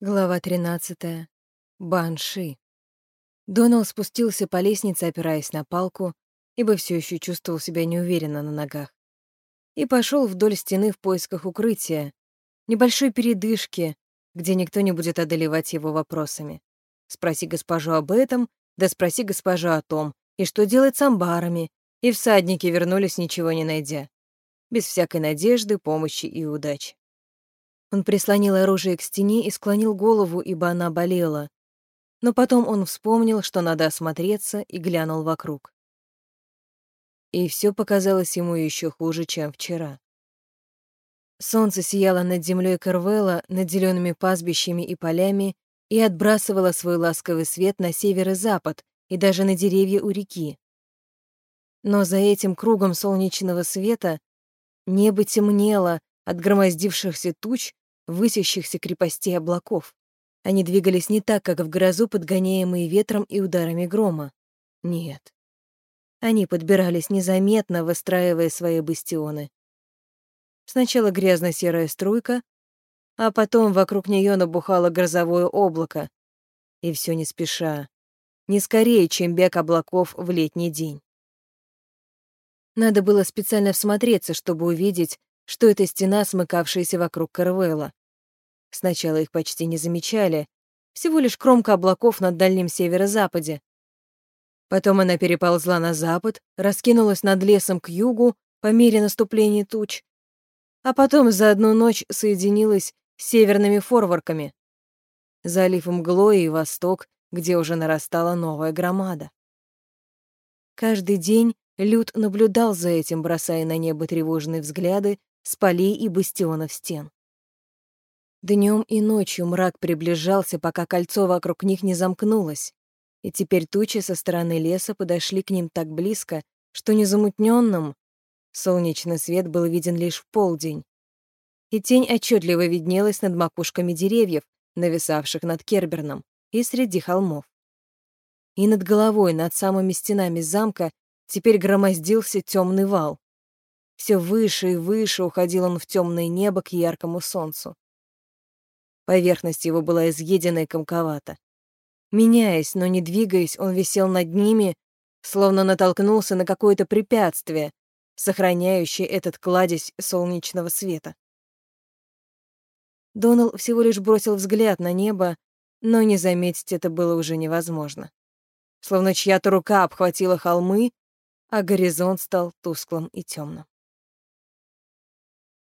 Глава 13. Банши. Донал спустился по лестнице, опираясь на палку, ибо все еще чувствовал себя неуверенно на ногах, и пошел вдоль стены в поисках укрытия, небольшой передышки, где никто не будет одолевать его вопросами. Спроси госпожу об этом, да спроси госпожу о том, и что делать с амбарами, и всадники вернулись, ничего не найдя, без всякой надежды, помощи и удачи. Он прислонил оружие к стене и склонил голову, ибо она болела. Но потом он вспомнил, что надо осмотреться, и глянул вокруг. И все показалось ему еще хуже, чем вчера. Солнце сияло над землей Карвелла, над зелеными пастбищами и полями, и отбрасывало свой ласковый свет на север и запад, и даже на деревья у реки. Но за этим кругом солнечного света небо темнело от громоздившихся туч, высящихся крепостей облаков. Они двигались не так, как в грозу, подгоняемые ветром и ударами грома. Нет. Они подбирались незаметно, выстраивая свои бастионы. Сначала грязно-серая струйка, а потом вокруг нее набухало грозовое облако. И все не спеша, не скорее, чем бег облаков в летний день. Надо было специально всмотреться, чтобы увидеть, что это стена, смыкавшаяся вокруг Карвелла. Сначала их почти не замечали, всего лишь кромка облаков над дальним северо-западе. Потом она переползла на запад, раскинулась над лесом к югу по мере наступления туч, а потом за одну ночь соединилась с северными форварками. Залив мглой и восток, где уже нарастала новая громада. Каждый день Люд наблюдал за этим, бросая на небо тревожные взгляды с полей и бастионов стен. Днем и ночью мрак приближался, пока кольцо вокруг них не замкнулось, и теперь тучи со стороны леса подошли к ним так близко, что незамутненным солнечный свет был виден лишь в полдень, и тень отчетливо виднелась над макушками деревьев, нависавших над Керберном, и среди холмов. И над головой, над самыми стенами замка, теперь громоздился темный вал. Все выше и выше уходил он в темное небо к яркому солнцу. Поверхность его была изъедена и комковата. Меняясь, но не двигаясь, он висел над ними, словно натолкнулся на какое-то препятствие, сохраняющее этот кладезь солнечного света. Донал всего лишь бросил взгляд на небо, но не заметить это было уже невозможно. Словно чья-то рука обхватила холмы, а горизонт стал тусклым и темным.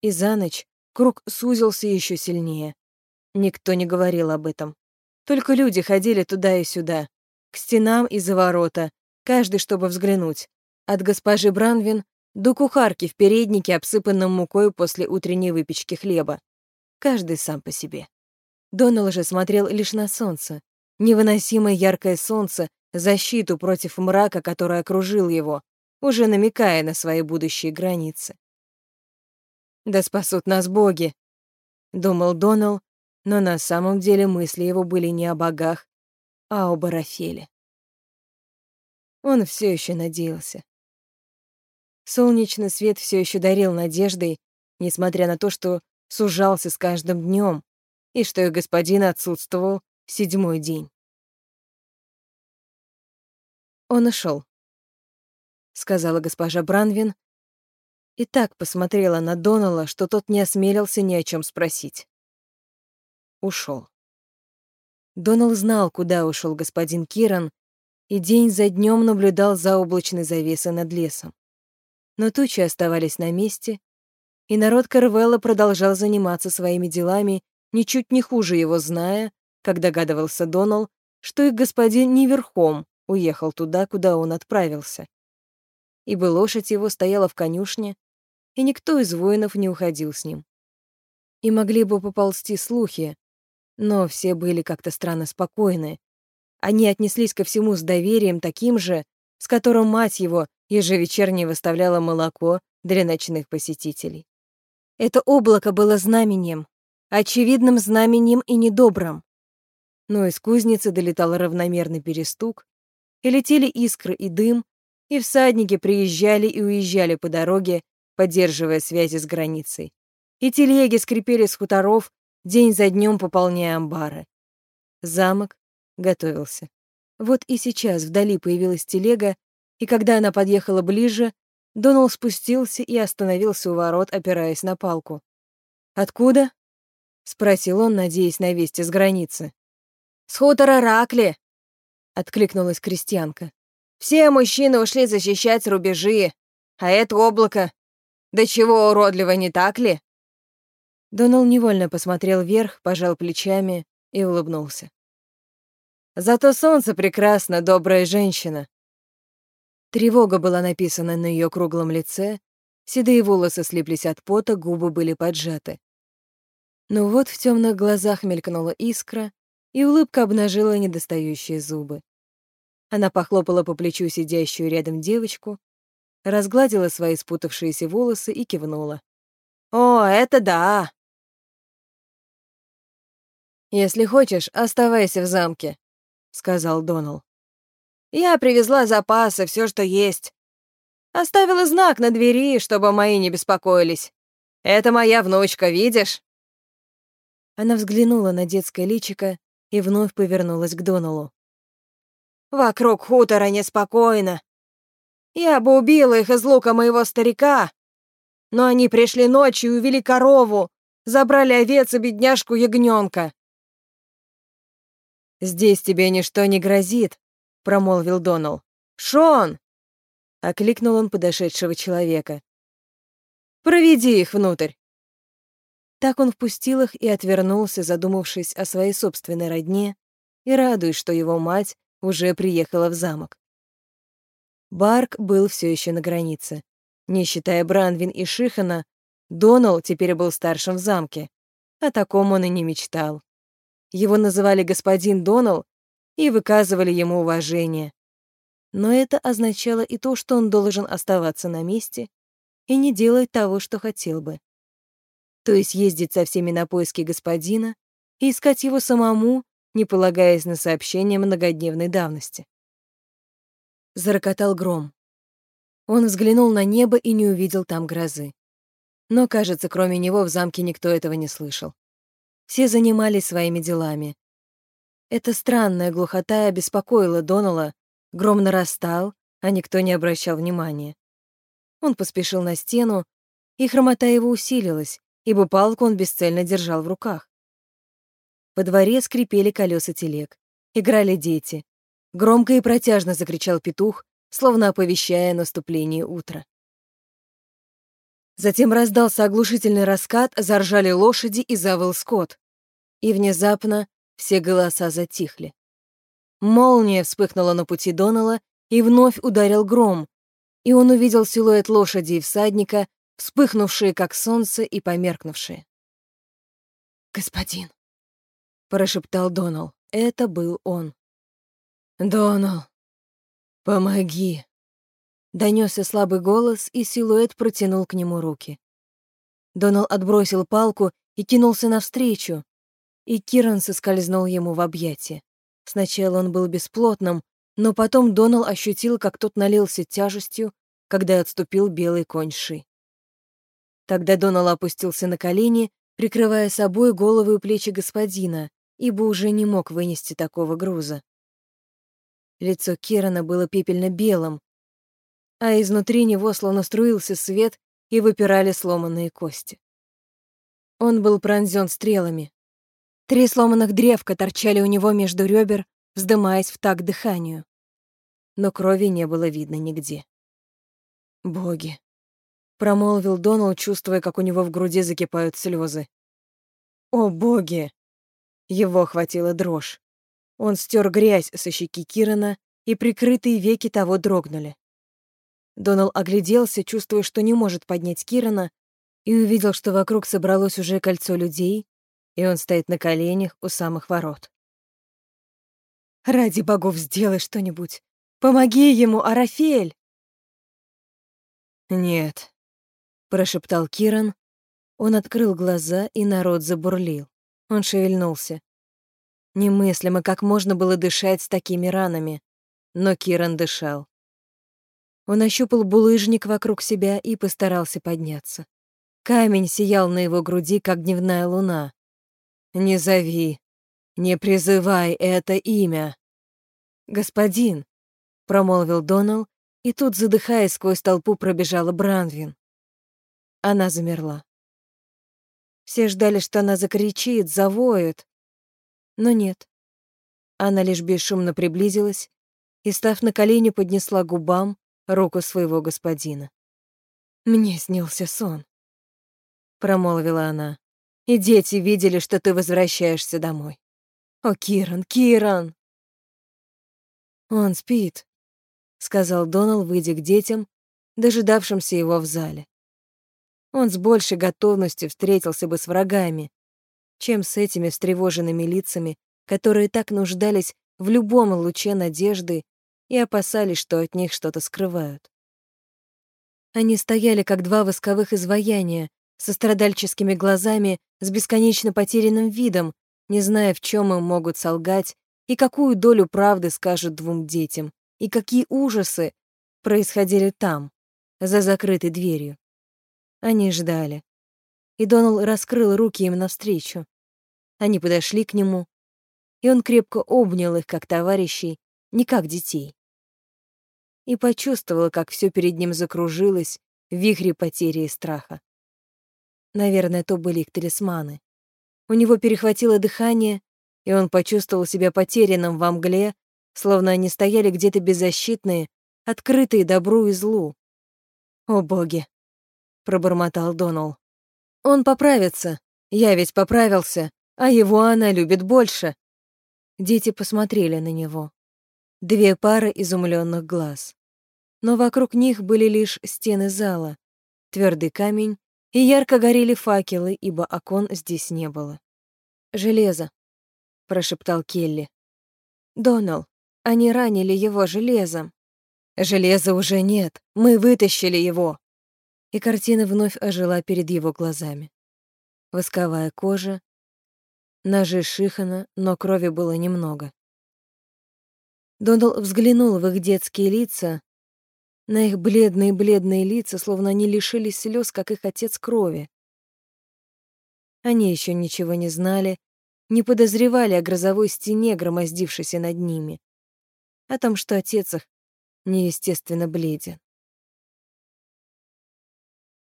И за ночь круг сузился еще сильнее. Никто не говорил об этом. Только люди ходили туда и сюда, к стенам и за ворота, каждый, чтобы взглянуть. От госпожи Бранвин до кухарки в переднике, обсыпанном мукой после утренней выпечки хлеба. Каждый сам по себе. Донал же смотрел лишь на солнце. Невыносимое яркое солнце, защиту против мрака, который окружил его, уже намекая на свои будущие границы. «Да спасут нас боги», — думал Донал, но на самом деле мысли его были не о богах, а об Арафеле. Он все еще надеялся. Солнечный свет все еще дарил надеждой, несмотря на то, что сужался с каждым днем, и что их господин отсутствовал седьмой день. Он ушел, сказала госпожа Бранвин, и так посмотрела на Донала, что тот не осмелился ни о чем спросить ушел. Донал знал, куда ушел господин Киран, и день за днем наблюдал за облачной завесой над лесом. Но тучи оставались на месте, и народ Карвелла продолжал заниматься своими делами, ничуть не хуже его зная, как догадывался Донал, что их господин не верхом уехал туда, куда он отправился. Ибо лошадь его стояла в конюшне, и никто из воинов не уходил с ним. И могли бы поползти слухи, но все были как-то странно спокойны. Они отнеслись ко всему с доверием таким же, с которым мать его ежевечерне выставляла молоко для ночных посетителей. Это облако было знаменем, очевидным знаменем и недобрым. Но из кузницы долетал равномерный перестук, и летели искры и дым, и всадники приезжали и уезжали по дороге, поддерживая связи с границей. И телеги скрипели с хуторов, день за днем пополняя амбары. Замок готовился. Вот и сейчас вдали появилась телега, и когда она подъехала ближе, Донал спустился и остановился у ворот, опираясь на палку. «Откуда?» — спросил он, надеясь на вести с границы. «С хутора Ракли!» — откликнулась крестьянка. «Все мужчины ушли защищать рубежи, а это облако. Да чего уродливо, не так ли?» Донал невольно посмотрел вверх, пожал плечами и улыбнулся. «Зато солнце прекрасно, добрая женщина». Тревога была написана на ее круглом лице, седые волосы слиплись от пота, губы были поджаты. Но вот в темных глазах мелькнула искра, и улыбка обнажила недостающие зубы. Она похлопала по плечу сидящую рядом девочку, разгладила свои спутавшиеся волосы и кивнула. «О, это да!» «Если хочешь, оставайся в замке», — сказал Донал. «Я привезла запасы, все, что есть. Оставила знак на двери, чтобы мои не беспокоились. Это моя внучка, видишь?» Она взглянула на детское личико и вновь повернулась к Доналу. «Вокруг хутора неспокойно. Я бы убила их из лука моего старика, но они пришли ночью и увели корову, забрали овец и бедняжку ягненка. «Здесь тебе ничто не грозит», — промолвил Донал. «Шон!» — окликнул он подошедшего человека. «Проведи их внутрь». Так он впустил их и отвернулся, задумавшись о своей собственной родне и радуясь, что его мать уже приехала в замок. Барк был все еще на границе. Не считая Бранвин и Шихана, Донал теперь был старшим в замке. О таком он и не мечтал. Его называли господин Донал и выказывали ему уважение. Но это означало и то, что он должен оставаться на месте и не делать того, что хотел бы то есть ездить со всеми на поиски господина и искать его самому, не полагаясь на сообщения многодневной давности. Зарокотал гром. Он взглянул на небо и не увидел там грозы. Но, кажется, кроме него в замке никто этого не слышал. Все занимались своими делами. Эта странная глухота обеспокоила Донала, гром нарастал, а никто не обращал внимания. Он поспешил на стену, и хромота его усилилась, ибо палку он бесцельно держал в руках. По дворе скрипели колеса телег. Играли дети. Громко и протяжно закричал петух, словно оповещая наступление утра. Затем раздался оглушительный раскат, заржали лошади и завыл скот. И внезапно все голоса затихли. Молния вспыхнула на пути Донала, и вновь ударил гром, и он увидел силуэт лошади и всадника, вспыхнувшие, как солнце, и померкнувшие. «Господин», — прошептал Донал. Это был он. «Донал, помоги!» Донесся слабый голос, и силуэт протянул к нему руки. Донал отбросил палку и кинулся навстречу, и Киран соскользнул ему в объятия. Сначала он был бесплотным, но потом Донал ощутил, как тот налился тяжестью, когда отступил белый конь Ши. Тогда Донал опустился на колени, прикрывая собой голову и плечи господина, ибо уже не мог вынести такого груза. Лицо Кирана было пепельно-белым, а изнутри него словно струился свет и выпирали сломанные кости. Он был пронзен стрелами. Три сломанных древка торчали у него между ребер, вздымаясь в такт дыханию. Но крови не было видно нигде. Боги, промолвил Донал, чувствуя, как у него в груди закипают слезы. О, боги! Его охватила дрожь. Он стер грязь со щеки Кирана, и прикрытые веки того дрогнули. Донал огляделся, чувствуя, что не может поднять Кирана, и увидел, что вокруг собралось уже кольцо людей, и он стоит на коленях у самых ворот. «Ради богов, сделай что-нибудь! Помоги ему, Арафель!» «Нет», прошептал Киран. Он открыл глаза, и народ забурлил. Он шевельнулся. Немыслимо, как можно было дышать с такими ранами. Но Киран дышал. Он ощупал булыжник вокруг себя и постарался подняться. Камень сиял на его груди, как дневная луна. «Не зови, не призывай это имя». «Господин», — промолвил Донал, и тут, задыхаясь сквозь толпу, пробежала Бранвин. Она замерла. Все ждали, что она закричит, завоет. Но нет. Она лишь бесшумно приблизилась и, став на колени, поднесла губам руку своего господина. «Мне снился сон», — промолвила она. «И дети видели, что ты возвращаешься домой. О, Киран, Киран!» «Он спит», — сказал Донал, выйдя к детям, дожидавшимся его в зале. Он с большей готовностью встретился бы с врагами, чем с этими встревоженными лицами, которые так нуждались в любом луче надежды и опасались, что от них что-то скрывают. Они стояли, как два восковых изваяния, со страдальческими глазами, с бесконечно потерянным видом, не зная, в чем им могут солгать и какую долю правды скажут двум детям, и какие ужасы происходили там, за закрытой дверью. Они ждали. И Донал раскрыл руки им навстречу. Они подошли к нему, и он крепко обнял их как товарищей, не как детей и почувствовала, как все перед ним закружилось в вихре потери и страха. Наверное, то были их талисманы. У него перехватило дыхание, и он почувствовал себя потерянным во мгле, словно они стояли где-то беззащитные, открытые добру и злу. «О, боги!» — пробормотал Донал. «Он поправится. Я ведь поправился, а его она любит больше». Дети посмотрели на него. Две пары изумленных глаз. Но вокруг них были лишь стены зала, твердый камень, и ярко горели факелы, ибо окон здесь не было. «Железо», — прошептал Келли. «Донал, они ранили его железом». «Железа уже нет, мы вытащили его!» И картина вновь ожила перед его глазами. Восковая кожа, ножи Шихана, но крови было немного. Донал взглянул в их детские лица, на их бледные-бледные лица, словно они лишились слез, как их отец крови. Они еще ничего не знали, не подозревали о грозовой стене, громоздившейся над ними, о том, что отец их неестественно бледен.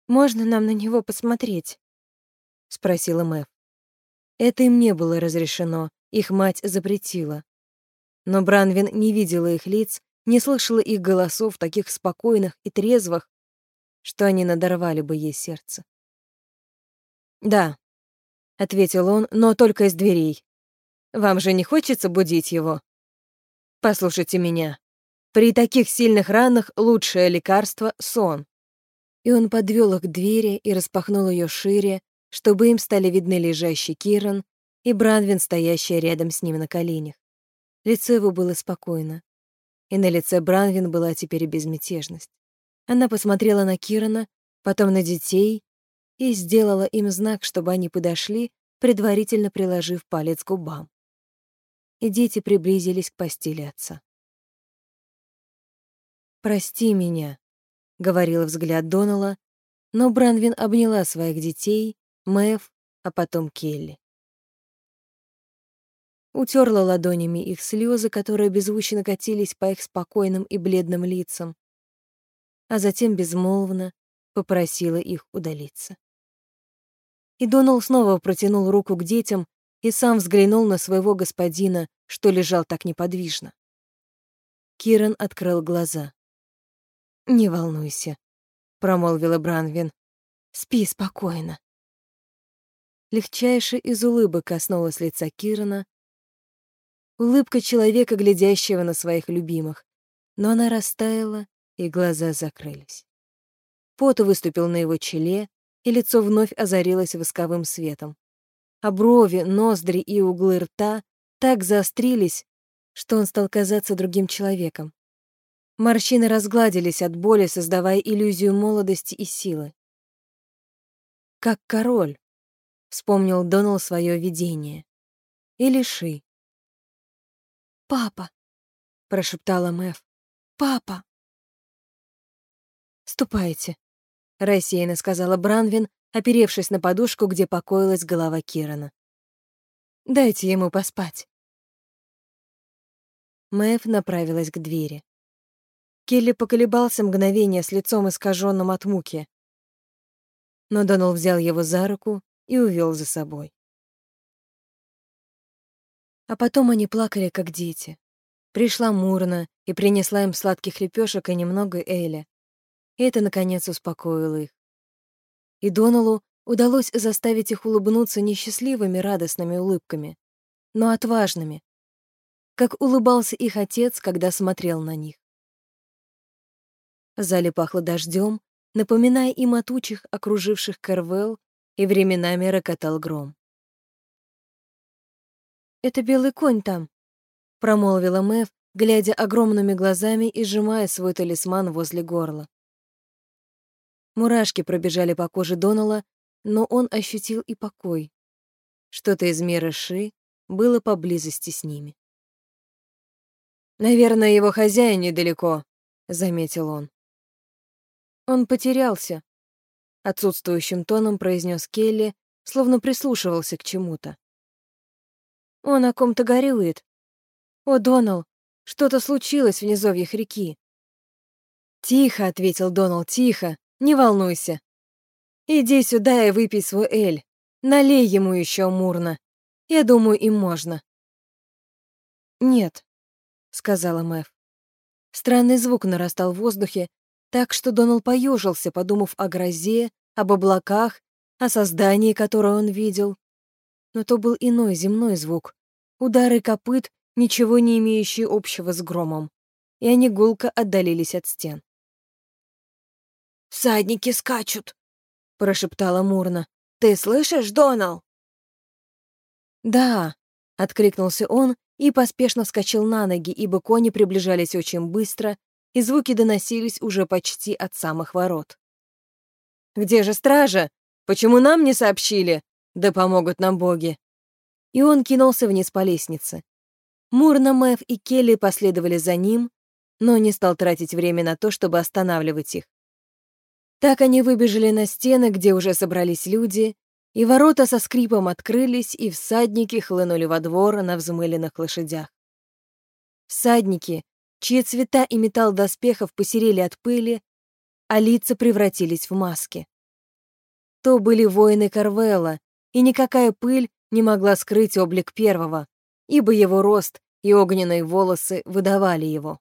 «Можно нам на него посмотреть?» — спросила Мэв. Это им не было разрешено, их мать запретила. Но Бранвин не видела их лиц, не слышала их голосов, таких спокойных и трезвых, что они надорвали бы ей сердце. «Да», — ответил он, — «но только из дверей. Вам же не хочется будить его? Послушайте меня. При таких сильных ранах лучшее лекарство — сон». И он подвел их к двери и распахнул ее шире, чтобы им стали видны лежащий Киран и Бранвин, стоящая рядом с ним на коленях. Лицо его было спокойно. И на лице Бранвин была теперь безмятежность. Она посмотрела на Кирана, потом на детей и сделала им знак, чтобы они подошли, предварительно приложив палец к губам. И дети приблизились к постели отца. «Прости меня», — говорил взгляд Донала, но Бранвин обняла своих детей, Мэв, а потом Келли утерла ладонями их слезы, которые беззвучно катились по их спокойным и бледным лицам, а затем безмолвно попросила их удалиться. И Донал снова протянул руку к детям и сам взглянул на своего господина, что лежал так неподвижно. Киран открыл глаза. «Не волнуйся», — промолвила Бранвин. «Спи спокойно». Легчайшая из улыбок коснулась лица Кирана, улыбка человека, глядящего на своих любимых. Но она растаяла, и глаза закрылись. Пот выступил на его челе, и лицо вновь озарилось восковым светом. А брови, ноздри и углы рта так заострились, что он стал казаться другим человеком. Морщины разгладились от боли, создавая иллюзию молодости и силы. «Как король», — вспомнил Донал свое видение. «Или Ши, «Папа!» — прошептала Мэв. «Папа!» «Ступайте», — рассеянно сказала Бранвин, оперевшись на подушку, где покоилась голова Кирана. Дайте ему поспать. Мэв направилась к двери. Келли поколебался мгновение с лицом искаженным от муки. Но Донал взял его за руку и увел за собой. А потом они плакали, как дети. Пришла Мурна и принесла им сладких лепешек и немного Эля. И это, наконец, успокоило их. И Доналу удалось заставить их улыбнуться не счастливыми радостными улыбками, но отважными, как улыбался их отец, когда смотрел на них. Зале пахло дождем, напоминая им о тучах, окруживших Карвелл, и временами рокотал гром. «Это белый конь там», — промолвила Мэв, глядя огромными глазами и сжимая свой талисман возле горла. Мурашки пробежали по коже Донала, но он ощутил и покой. Что-то из мира Ши было поблизости с ними. «Наверное, его хозяин недалеко», — заметил он. «Он потерялся», — отсутствующим тоном произнес Келли, словно прислушивался к чему-то. Он о ком-то горюет. О, Донал, что-то случилось в низовьях реки. Тихо, ответил Донал, тихо, не волнуйся. Иди сюда и выпей свой эль. Налей ему еще мурно. Я думаю, им можно. Нет, сказала Мэв. Странный звук нарастал в воздухе, так что Донал поежился, подумав о грозе, об облаках, о создании, которое он видел. Но то был иной земной звук. Удары копыт, ничего не имеющие общего с громом. И они гулко отдалились от стен. «Всадники скачут!» — прошептала Мурна. «Ты слышишь, Донал?» «Да!» — откликнулся он и поспешно вскочил на ноги, ибо кони приближались очень быстро, и звуки доносились уже почти от самых ворот. «Где же стража? Почему нам не сообщили?» Да помогут нам боги. И он кинулся вниз по лестнице. Мурна, Мэв и Келли последовали за ним, но не стал тратить время на то, чтобы останавливать их. Так они выбежали на стены, где уже собрались люди, и ворота со скрипом открылись, и всадники хлынули во двор на взмыленных лошадях. Всадники, чьи цвета и металл доспехов посерели от пыли, а лица превратились в маски. То были воины Карвелла, и никакая пыль не могла скрыть облик первого, ибо его рост и огненные волосы выдавали его.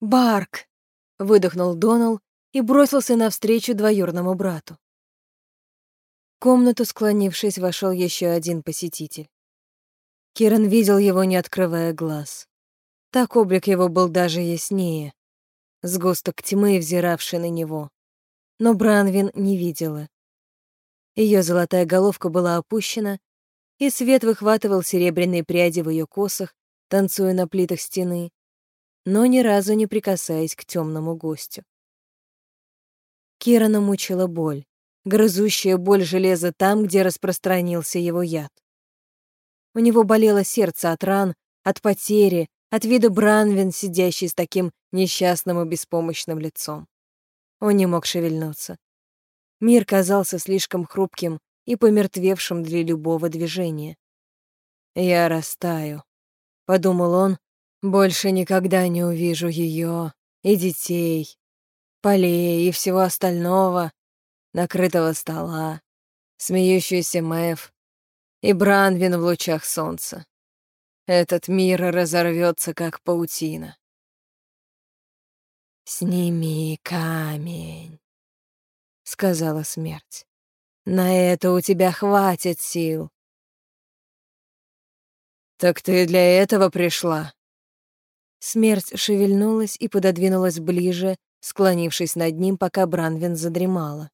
«Барк!» — выдохнул Донал и бросился навстречу двоюрному брату. В комнату, склонившись, вошел еще один посетитель. Киран видел его, не открывая глаз. Так облик его был даже яснее. Сгусток тьмы, взиравший на него. Но Бранвин не видела. Ее золотая головка была опущена, и свет выхватывал серебряные пряди в ее косах, танцуя на плитах стены, но ни разу не прикасаясь к темному гостю. Кирана мучила боль, грызущая боль железа там, где распространился его яд. У него болело сердце от ран, от потери, от вида Бранвин, сидящий с таким несчастным и беспомощным лицом. Он не мог шевельнуться. Мир казался слишком хрупким и помертвевшим для любого движения. «Я растаю», — подумал он, — «больше никогда не увижу ее и детей, полей и всего остального, накрытого стола, смеющуюся Мэв и Бранвин в лучах солнца. Этот мир разорвется, как паутина. «Сними камень», сказала смерть. На это у тебя хватит сил. Так ты для этого пришла? Смерть шевельнулась и пододвинулась ближе, склонившись над ним, пока Бранвин задремала.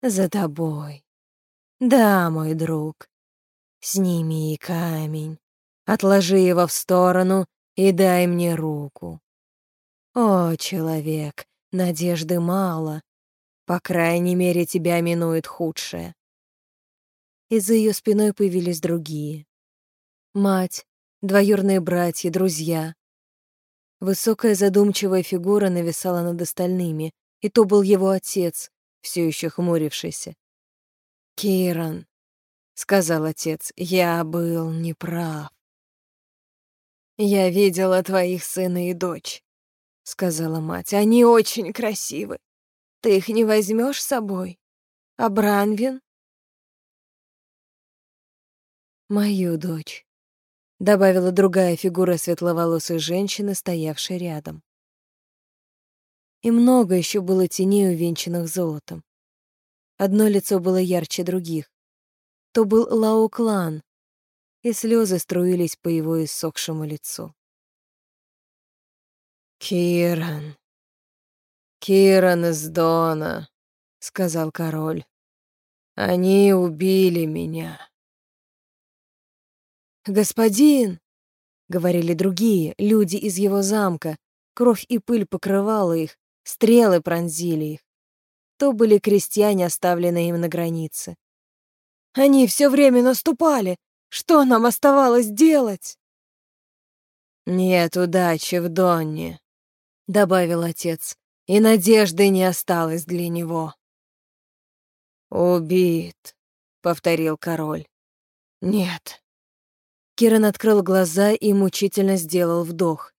За тобой. Да, мой друг. Сними камень, отложи его в сторону и дай мне руку. О, человек, надежды мало, по крайней мере, тебя минует худшее. И за ее спиной появились другие. Мать, двоюрные братья, друзья. Высокая задумчивая фигура нависала над остальными, и то был его отец, все еще хмурившийся. «Кейрон», — сказал отец, — «я был неправ». «Я видела твоих сына и дочь», — сказала мать. «Они очень красивы. Ты их не возьмешь с собой? А Бранвин?» «Мою дочь», — добавила другая фигура светловолосой женщины, стоявшей рядом. И много еще было теней, увенчанных золотом. Одно лицо было ярче других. То был Лао-клан, и слезы струились по его иссохшему лицу. «Киран, Киран из Дона», — сказал король. «Они убили меня». «Господин!» — говорили другие, люди из его замка. Кровь и пыль покрывала их, стрелы пронзили их. То были крестьяне, оставленные им на границе. Они все время наступали. Что нам оставалось делать? «Нет удачи в Донне», — добавил отец, — «и надежды не осталось для него». «Убит», — повторил король. «Нет». Киран открыл глаза и мучительно сделал вдох.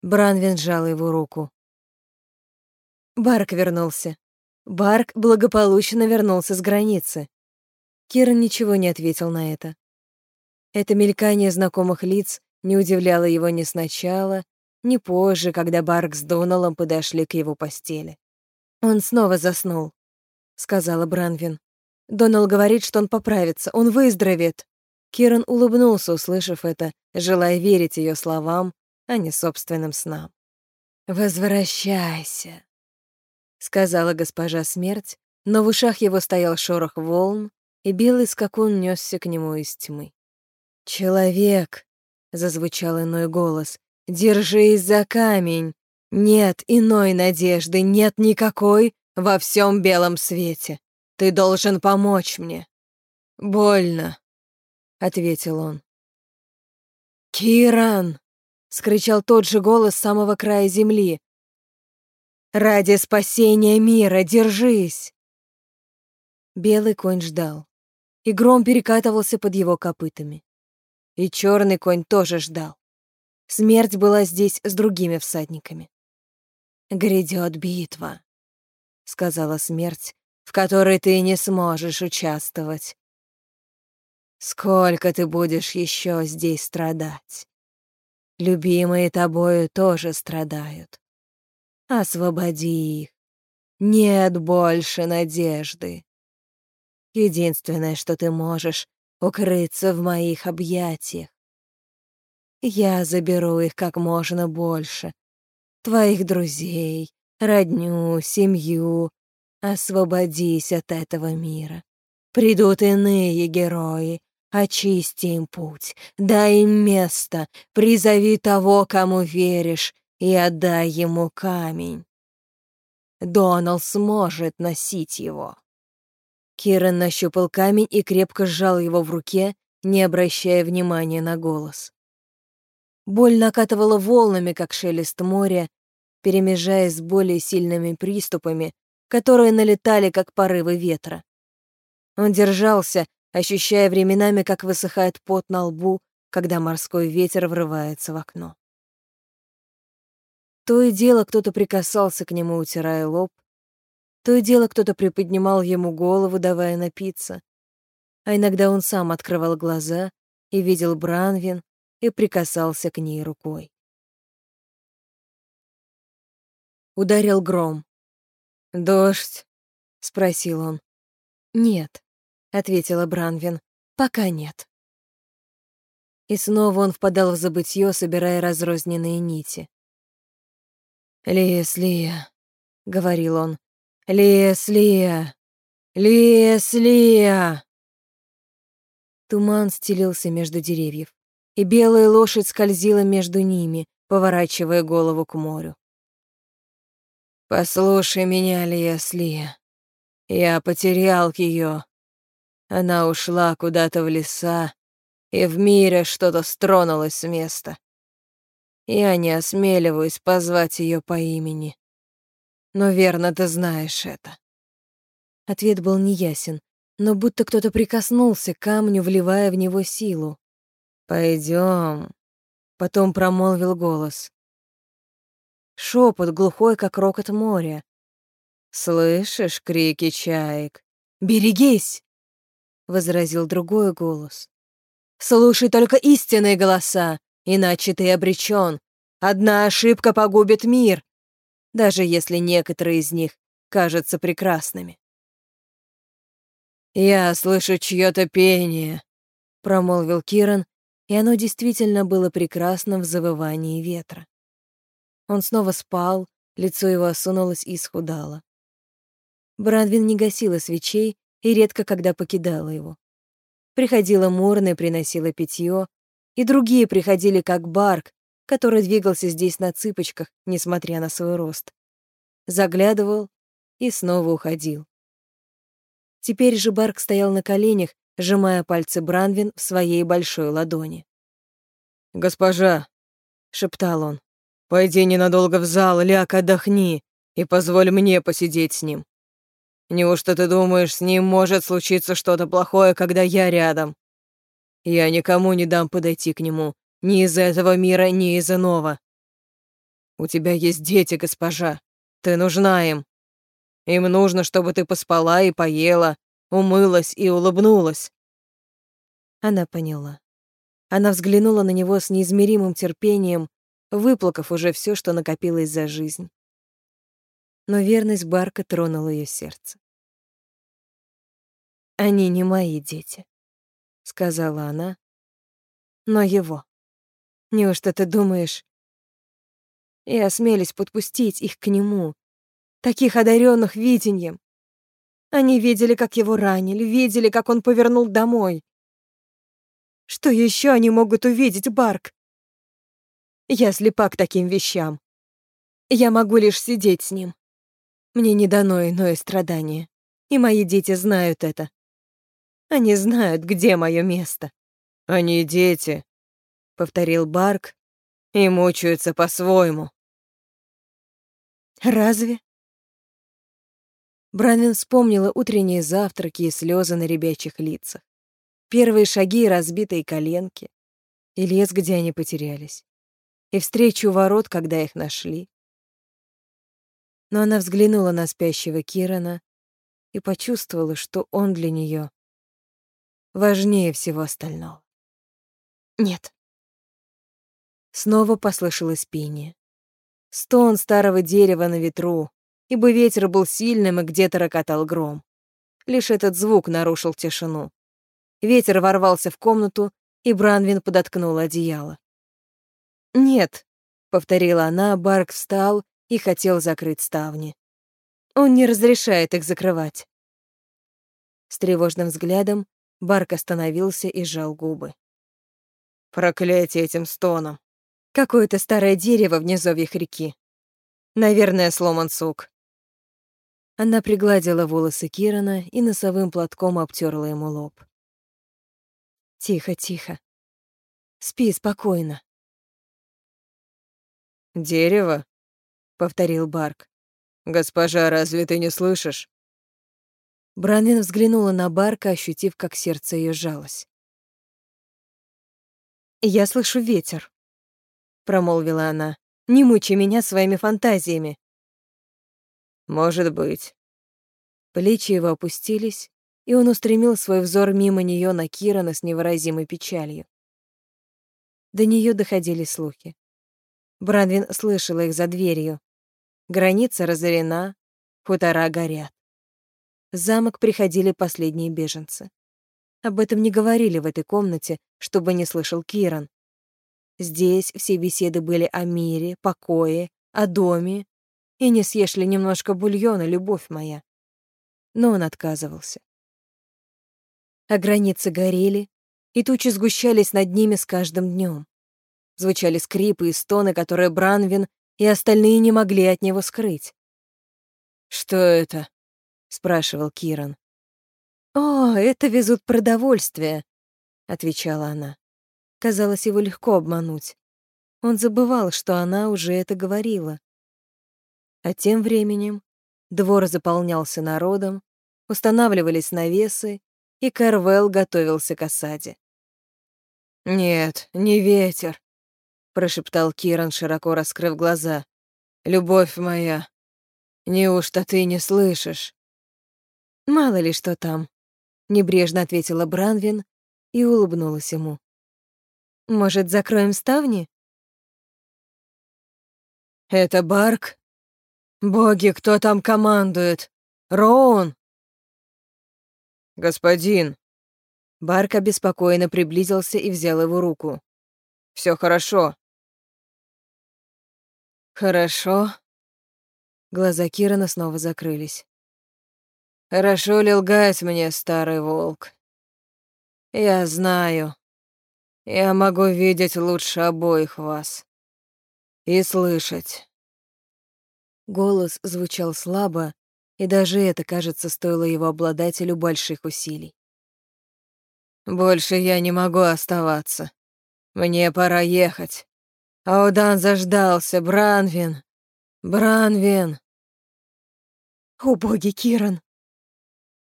Бранвин сжал его руку. Барк вернулся. Барк благополучно вернулся с границы. Киран ничего не ответил на это. Это мелькание знакомых лиц не удивляло его ни сначала, ни позже, когда Барк с Доналом подошли к его постели. «Он снова заснул», — сказала Бранвин. «Донал говорит, что он поправится, он выздоровеет». Киран улыбнулся, услышав это, желая верить ее словам, а не собственным снам. «Возвращайся», — сказала госпожа Смерть, но в ушах его стоял шорох волн, и белый скакун несся к нему из тьмы. «Человек», — зазвучал иной голос, — «держись за камень. Нет иной надежды, нет никакой во всем белом свете. Ты должен помочь мне». «Больно», — ответил он. «Киран!» — скричал тот же голос с самого края земли. «Ради спасения мира держись!» Белый конь ждал и гром перекатывался под его копытами. И черный конь тоже ждал. Смерть была здесь с другими всадниками. «Грядет битва», — сказала смерть, «в которой ты не сможешь участвовать. Сколько ты будешь еще здесь страдать? Любимые тобою тоже страдают. Освободи их. Нет больше надежды. Единственное, что ты можешь, укрыться в моих объятиях. Я заберу их как можно больше. Твоих друзей, родню, семью. Освободись от этого мира. Придут иные герои. Очисти им путь, дай им место, призови того, кому веришь, и отдай ему камень. Донал сможет носить его. Киран нащупал камень и крепко сжал его в руке, не обращая внимания на голос. Боль накатывала волнами, как шелест моря, перемежаясь с более сильными приступами, которые налетали, как порывы ветра. Он держался, ощущая временами, как высыхает пот на лбу, когда морской ветер врывается в окно. То и дело кто-то прикасался к нему, утирая лоб, то и дело кто-то приподнимал ему голову, давая напиться. А иногда он сам открывал глаза и видел Бранвин и прикасался к ней рукой. Ударил гром. «Дождь?» — спросил он. «Нет», — ответила Бранвин, — «пока нет». И снова он впадал в забытье, собирая разрозненные нити. «Лия, Лия», — говорил он, «Леслия! Леслия!» Туман стелился между деревьев, и белая лошадь скользила между ними, поворачивая голову к морю. «Послушай меня, Леслия. Я потерял ее. Она ушла куда-то в леса, и в мире что-то стронулось с места. Я не осмеливаюсь позвать ее по имени. Но верно ты знаешь это. Ответ был неясен, но будто кто-то прикоснулся к камню, вливая в него силу. Пойдем, потом промолвил голос. Шепот глухой, как рокот моря. «Слышишь крики чаек? Берегись!» — возразил другой голос. «Слушай только истинные голоса, иначе ты обречен. Одна ошибка погубит мир, даже если некоторые из них кажутся прекрасными». «Я слышу чьё-то пение», — промолвил Киран, и оно действительно было прекрасным в завывании ветра. Он снова спал, лицо его осунулось и исхудало. Бранвин не гасила свечей и редко когда покидала его. Приходила Мурна и приносила питье, и другие приходили как Барк, который двигался здесь на цыпочках, несмотря на свой рост. Заглядывал и снова уходил. Теперь же Барк стоял на коленях, сжимая пальцы Бранвин в своей большой ладони. «Госпожа», — шептал он, — «пойди ненадолго в зал, ляг, отдохни, и позволь мне посидеть с ним. Неужто ты думаешь, с ним может случиться что-то плохое, когда я рядом? Я никому не дам подойти к нему, ни из этого мира, ни из иного. У тебя есть дети, госпожа. Ты нужна им. Им нужно, чтобы ты поспала и поела, умылась и улыбнулась. Она поняла. Она взглянула на него с неизмеримым терпением, выплакав уже все, что накопилось за жизнь но верность Барка тронула ее сердце. «Они не мои дети», — сказала она, — «но его. Неужто ты думаешь, я осмелюсь подпустить их к нему, таких одаренных видением? Они видели, как его ранили, видели, как он повернул домой. Что еще они могут увидеть, Барк? Я слепа к таким вещам. Я могу лишь сидеть с ним, мне не дано иное страдание, и мои дети знают это. Они знают, где мое место. Они дети, повторил Барк, и мучаются по-своему. Разве? Бранвин вспомнила утренние завтраки и слезы на ребячих лицах, первые шаги и разбитые коленки, и лес, где они потерялись, и встречу ворот, когда их нашли, но она взглянула на спящего Кирана и почувствовала, что он для нее важнее всего остального. Нет. Снова послышалось пение. Стон старого дерева на ветру, ибо ветер был сильным и где-то рокотал гром. Лишь этот звук нарушил тишину. Ветер ворвался в комнату, и Бранвин подоткнул одеяло. «Нет», — повторила она, Барк встал и хотел закрыть ставни. Он не разрешает их закрывать. С тревожным взглядом Барк остановился и сжал губы. Проклятие этим стоном. Какое-то старое дерево в низовьях реки. Наверное, сломан сук. Она пригладила волосы Кирана и носовым платком обтерла ему лоб. Тихо, тихо. Спи спокойно. Дерево? — повторил Барк. «Госпожа, разве ты не слышишь?» Бранвин взглянула на Барка, ощутив, как сердце ее сжалось. «Я слышу ветер», — промолвила она. «Не мучи меня своими фантазиями». «Может быть». Плечи его опустились, и он устремил свой взор мимо нее на Кирана с невыразимой печалью. До нее доходили слухи. Бранвин слышала их за дверью. Граница разорена, хутора горят. В замок приходили последние беженцы. Об этом не говорили в этой комнате, чтобы не слышал Киран. Здесь все беседы были о мире, покое, о доме. И не съешь ли немножко бульона, любовь моя? Но он отказывался. А границы горели, и тучи сгущались над ними с каждым днем. Звучали скрипы и стоны, которые Бранвин и остальные не могли от него скрыть. «Что это?» — спрашивал Киран. «О, это везут продовольствие», — отвечала она. Казалось, его легко обмануть. Он забывал, что она уже это говорила. А тем временем двор заполнялся народом, устанавливались навесы, и Карвел готовился к осаде. «Нет, не ветер», — прошептал Киран, широко раскрыв глаза. «Любовь моя, неужто ты не слышишь?» «Мало ли что там», — небрежно ответила Бранвин и улыбнулась ему. «Может, закроем ставни?» «Это Барк? Боги, кто там командует? Роун?» «Господин!» Барк обеспокоенно приблизился и взял его руку. Все хорошо». «Хорошо?» Глаза Кирана снова закрылись. «Хорошо ли лгать мне, старый волк? Я знаю. Я могу видеть лучше обоих вас и слышать. Голос звучал слабо, и даже это, кажется, стоило его обладателю больших усилий. «Больше я не могу оставаться. Мне пора ехать. Аудан заждался, Бранвин. Бранвин!» «О боги, Киран!»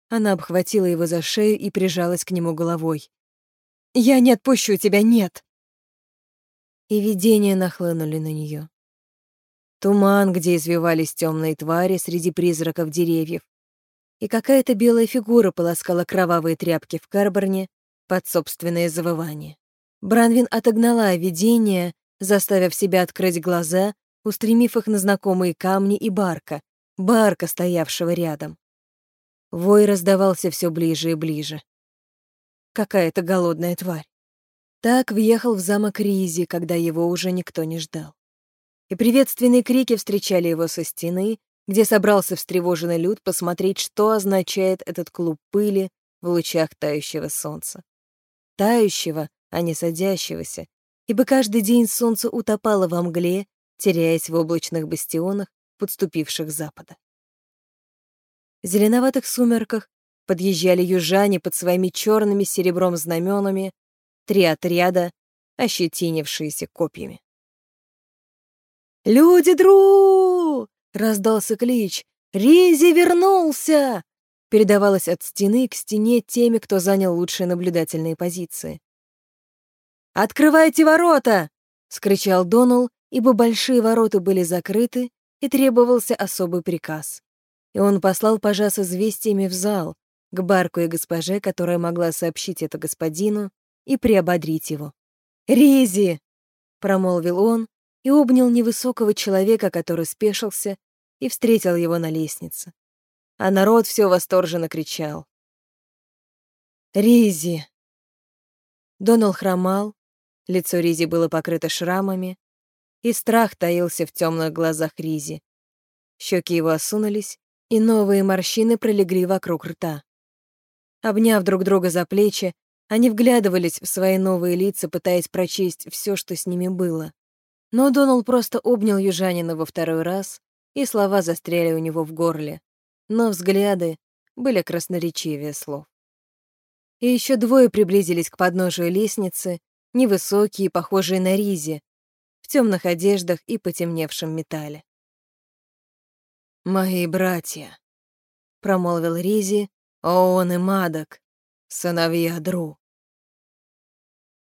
Она обхватила его за шею и прижалась к нему головой. «Я не отпущу тебя, нет!» и видения нахлынули на нее. Туман, где извивались темные твари среди призраков деревьев, и какая-то белая фигура полоскала кровавые тряпки в карборне под собственное завывание. Бранвин отогнала видение, заставив себя открыть глаза, устремив их на знакомые камни и барка, барка, стоявшего рядом. Вой раздавался все ближе и ближе. Какая-то голодная тварь. Так въехал в замок Ризи, когда его уже никто не ждал. И приветственные крики встречали его со стены, где собрался встревоженный люд посмотреть, что означает этот клуб пыли в лучах тающего солнца. Тающего, а не садящегося, ибо каждый день солнце утопало во мгле, теряясь в облачных бастионах, подступивших запада. В зеленоватых сумерках подъезжали южане под своими черными серебром знаменами, три отряда, ощетинившиеся копьями. «Люди Дру!» — раздался клич. «Ризи вернулся!» передавалось от стены к стене теми, кто занял лучшие наблюдательные позиции. «Открывайте ворота!» — скричал Донал, ибо большие ворота были закрыты, и требовался особый приказ. И он послал пажа с известиями в зал, к Барку и госпоже, которая могла сообщить это господину, и приободрить его. «Ризи!» — промолвил он и обнял невысокого человека, который спешился и встретил его на лестнице. А народ все восторженно кричал. «Ризи!» Донал хромал, лицо Ризи было покрыто шрамами, и страх таился в темных глазах Ризи. Щеки его осунулись, и новые морщины пролегли вокруг рта. Обняв друг друга за плечи, они вглядывались в свои новые лица, пытаясь прочесть все, что с ними было. Но Донал просто обнял южанина во второй раз, и слова застряли у него в горле. Но взгляды были красноречивее слов. И еще двое приблизились к подножию лестницы, невысокие, похожие на ризи, в темных одеждах и потемневшем металле. «Мои братья», — промолвил Ризи, — «Оон и Мадок, сыновья Дру».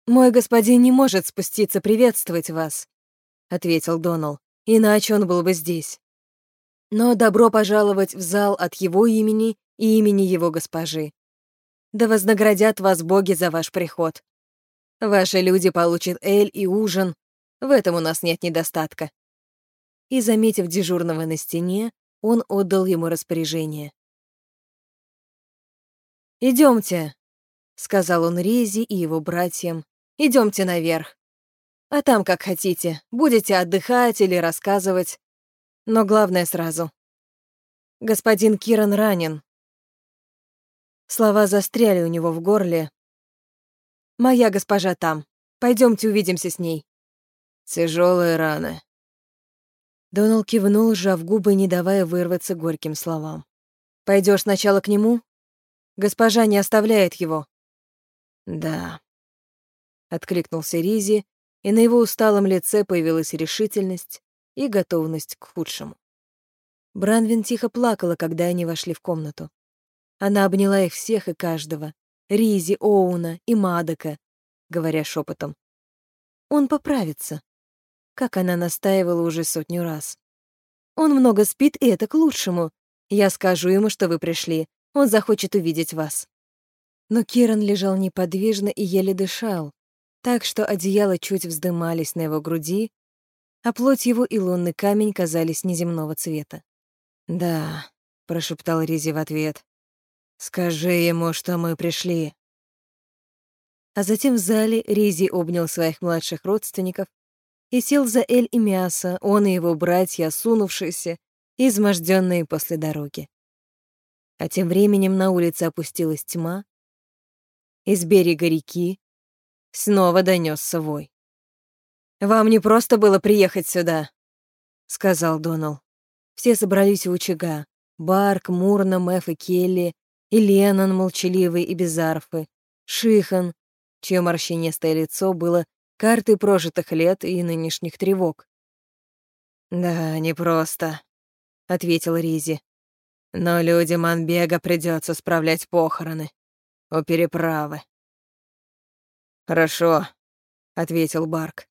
«Мой господин не может спуститься приветствовать вас», — ответил Донал, «иначе он был бы здесь. Но добро пожаловать в зал от его имени и имени его госпожи. Да вознаградят вас боги за ваш приход. Ваши люди получат эль и ужин, в этом у нас нет недостатка». И, заметив дежурного на стене, он отдал ему распоряжение. Идемте, сказал он Рези и его братьям, Идемте наверх. А там как хотите, будете отдыхать или рассказывать. Но главное сразу. Господин Киран ранен. Слова застряли у него в горле. Моя госпожа там. Пойдемте увидимся с ней. Тяжелые раны. Донал кивнул, сжав губы, не давая вырваться горьким словам. Пойдешь сначала к нему? Госпожа не оставляет его. Да откликнулся Ризи, и на его усталом лице появилась решительность и готовность к худшему. Бранвин тихо плакала, когда они вошли в комнату. Она обняла их всех и каждого, Ризи, Оуна и Мадока, говоря шепотом. Он поправится, как она настаивала уже сотню раз. Он много спит, и это к лучшему. Я скажу ему, что вы пришли. Он захочет увидеть вас. Но Киран лежал неподвижно и еле дышал, так что одеяла чуть вздымались на его груди, а плоть его и лунный камень казались неземного цвета. «Да», — прошептал Ризи в ответ, — «скажи ему, что мы пришли». А затем в зале Ризи обнял своих младших родственников и сел за Эль и мясо, он и его братья, осунувшиеся и после дороги. А тем временем на улице опустилась тьма, из берега реки снова донесся вой. «Вам не просто было приехать сюда», — сказал Донал. Все собрались у очага. Барк, Мурна, Мэф и Келли, и Леннон, молчаливый и без арфы, Шихан, чье морщинистое лицо было картой прожитых лет и нынешних тревог. «Да, непросто», — ответил Ризи. «Но людям Анбега придется справлять похороны у переправы». «Хорошо», — ответил Барк.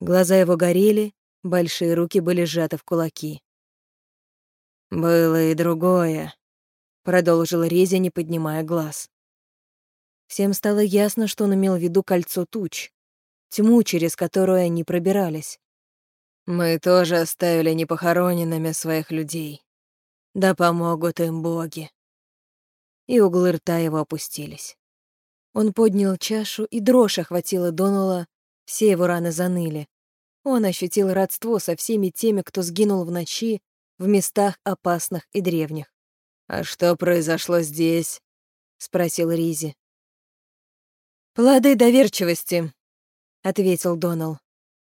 Глаза его горели, большие руки были сжаты в кулаки. «Было и другое», — продолжил Рези, не поднимая глаз. Всем стало ясно, что он имел в виду кольцо туч, тьму, через которую они пробирались. «Мы тоже оставили непохороненными своих людей. Да помогут им боги». И углы рта его опустились. Он поднял чашу, и дрожь охватила Донала, все его раны заныли. Он ощутил родство со всеми теми, кто сгинул в ночи, в местах опасных и древних. «А что произошло здесь?» — спросил Ризи. «Плоды доверчивости», — ответил Донал.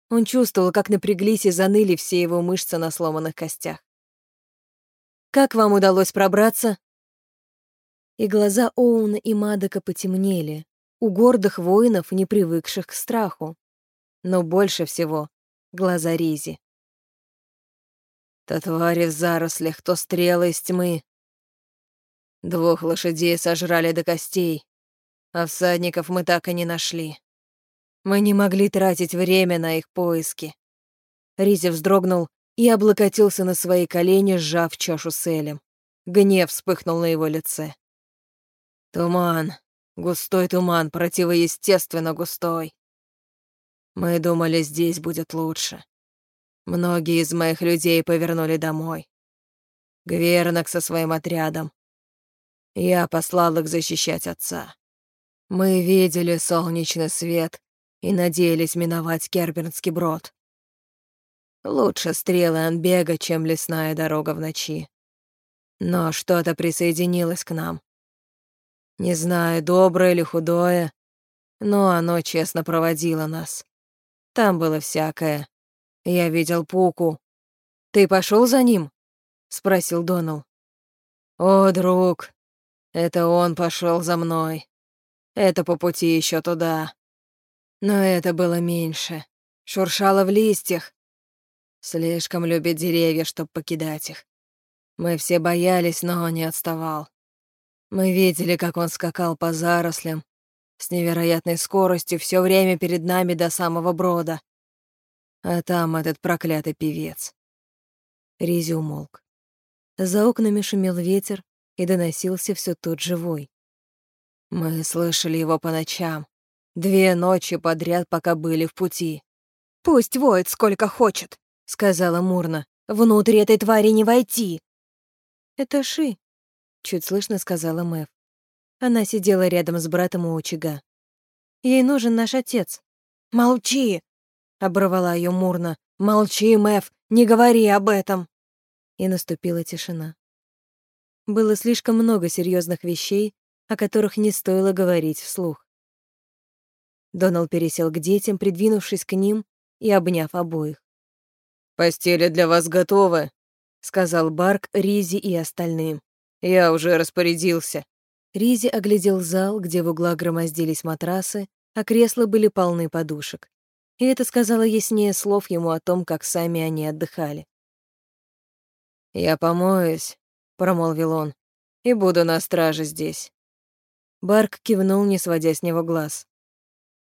Он чувствовал, как напряглись и заныли все его мышцы на сломанных костях. «Как вам удалось пробраться?» И глаза Оуна и Мадока потемнели, у гордых воинов, не привыкших к страху. Но больше всего — глаза Ризи. То твари в зарослях, то стрелы из тьмы. Двух лошадей сожрали до костей, а всадников мы так и не нашли. Мы не могли тратить время на их поиски. Ризи вздрогнул и облокотился на свои колени, сжав чашу с Элем. Гнев вспыхнул на его лице. Туман. Густой туман, противоестественно густой. Мы думали, здесь будет лучше. Многие из моих людей повернули домой. Гвернок со своим отрядом. Я послал их защищать отца. Мы видели солнечный свет и надеялись миновать Кербернский брод. Лучше стрелы Анбега, чем лесная дорога в ночи. Но что-то присоединилось к нам. Не знаю, доброе или худое, но оно честно проводило нас. Там было всякое. Я видел Пуку. Ты пошел за ним? спросил Донал. О, друг, это он пошел за мной. Это по пути еще туда. Но это было меньше. Шуршало в листьях. Слишком любит деревья, чтоб покидать их. Мы все боялись, но он не отставал. Мы видели, как он скакал по зарослям с невероятной скоростью все время перед нами до самого брода. А там этот проклятый певец. Ризи умолк. За окнами шумел ветер, и доносился все тот живой. Мы слышали его по ночам. Две ночи подряд, пока были в пути. «Пусть воет сколько хочет», — сказала Мурна. «Внутрь этой твари не войти». «Это Ши», чуть слышно сказала Мэв. Она сидела рядом с братом у очага. Ей нужен наш отец. Молчи, оборвала ее Мурна. Молчи, Мэв, не говори об этом. И наступила тишина. Было слишком много серьезных вещей, о которых не стоило говорить вслух. Донал пересел к детям, придвинувшись к ним и обняв обоих. «Постели для вас готовы», — сказал Барк, Ризи и остальным. Я уже распорядился». Ризи оглядел зал, где в углах громоздились матрасы, а кресла были полны подушек. И это сказало яснее слов ему о том, как сами они отдыхали. «Я помоюсь», — промолвил он, — «и буду на страже здесь». Барк кивнул, не сводя с него глаз.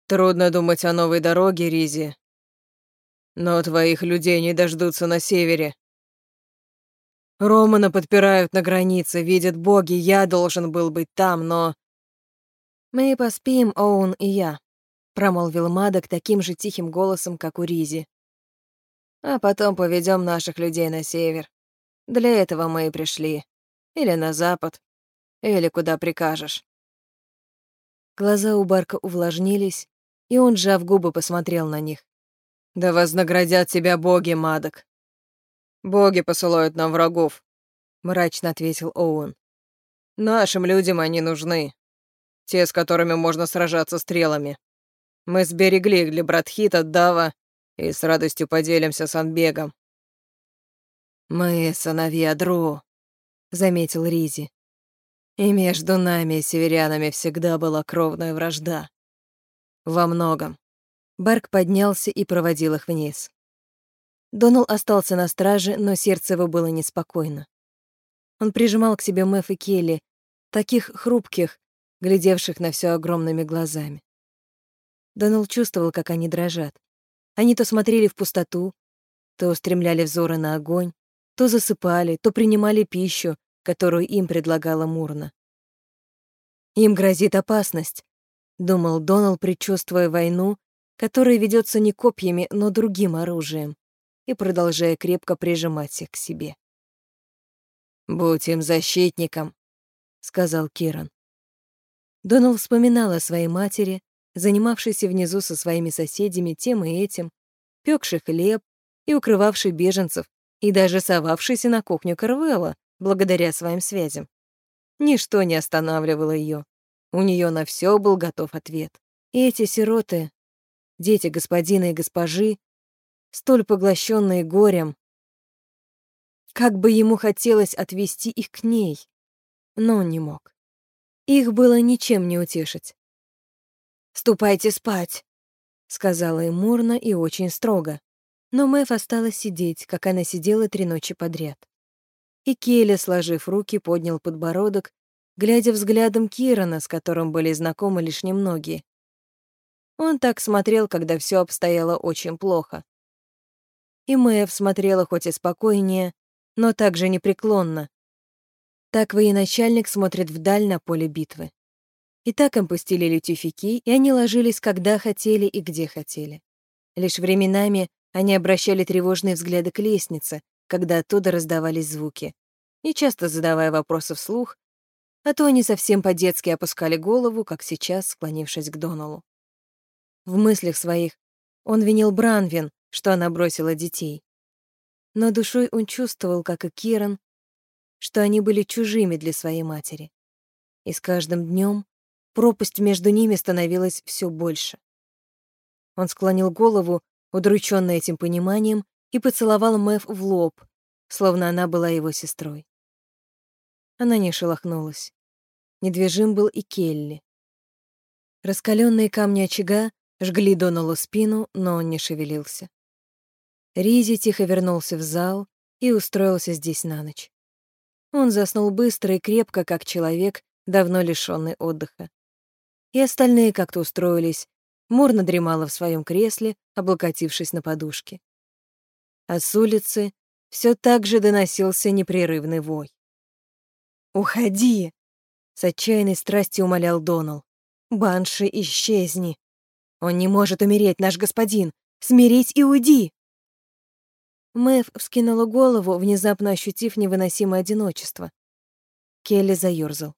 «Трудно думать о новой дороге, Ризи. Но твоих людей не дождутся на севере. Романа подпирают на границе, видят боги, я должен был быть там, но...» «Мы поспим, Оун и я», — промолвил Мадок таким же тихим голосом, как у Ризи. «А потом поведем наших людей на север. Для этого мы и пришли. Или на запад, или куда прикажешь». Глаза у Барка увлажнились, и он, сжав губы, посмотрел на них. «Да вознаградят тебя боги, Мадок. Боги посылают нам врагов», — мрачно ответил Оуэн. «Нашим людям они нужны. Те, с которыми можно сражаться стрелами. Мы сберегли их для Братхита, Дава, и с радостью поделимся с Анбегом». «Мы сыновья Дру», — заметил Ризи. И между нами и северянами всегда была кровная вражда. Во многом. Барк поднялся и проводил их вниз. Донал остался на страже, но сердце его было неспокойно. Он прижимал к себе Мэф и Келли, таких хрупких, глядевших на все огромными глазами. Донал чувствовал, как они дрожат. Они то смотрели в пустоту, то устремляли взоры на огонь, то засыпали, то принимали пищу, которую им предлагала Мурна. «Им грозит опасность», — думал Донал, предчувствуя войну, которая ведется не копьями, но другим оружием, и продолжая крепко прижимать их к себе. «Будь им защитником», — сказал Киран. Донал вспоминал о своей матери, занимавшейся внизу со своими соседями тем и этим, пёкший хлеб и укрывавший беженцев, и даже совавшийся на кухню Карвелла, благодаря своим связям. Ничто не останавливало ее. У нее на все был готов ответ. И эти сироты, дети господина и госпожи, столь поглощенные горем, как бы ему хотелось отвести их к ней, но он не мог. Их было ничем не утешить. «Ступайте спать», — сказала им Мурна и очень строго. Но Мэв осталась сидеть, как она сидела три ночи подряд. И Келли, сложив руки, поднял подбородок, глядя взглядом Кирана, с которым были знакомы лишь немногие. Он так смотрел, когда все обстояло очень плохо. И Мэв смотрела хоть и спокойнее, но также непреклонно. Так военачальник смотрит вдаль на поле битвы. И так им постелили тюфяки, и они ложились, когда хотели и где хотели. Лишь временами они обращали тревожные взгляды к лестнице, когда оттуда раздавались звуки, и часто задавая вопросы вслух, а то они совсем по-детски опускали голову, как сейчас, склонившись к Доналу. В мыслях своих он винил Бранвин, что она бросила детей. Но душой он чувствовал, как и Киран, что они были чужими для своей матери. И с каждым днем пропасть между ними становилась все больше. Он склонил голову, удрученный этим пониманием, и поцеловал Мэв в лоб, словно она была его сестрой. Она не шелохнулась. Недвижим был и Келли. Раскаленные камни очага жгли Доналу спину, но он не шевелился. Ризи тихо вернулся в зал и устроился здесь на ночь. Он заснул быстро и крепко, как человек, давно лишённый отдыха. И остальные как-то устроились. Мурна дремала в своем кресле, облокотившись на подушке а с улицы все так же доносился непрерывный вой. «Уходи!» — с отчаянной страстью умолял Донал. «Банши, исчезни! Он не может умереть, наш господин! Смирись и уйди!» Мэв вскинула голову, внезапно ощутив невыносимое одиночество. Келли заёрзал.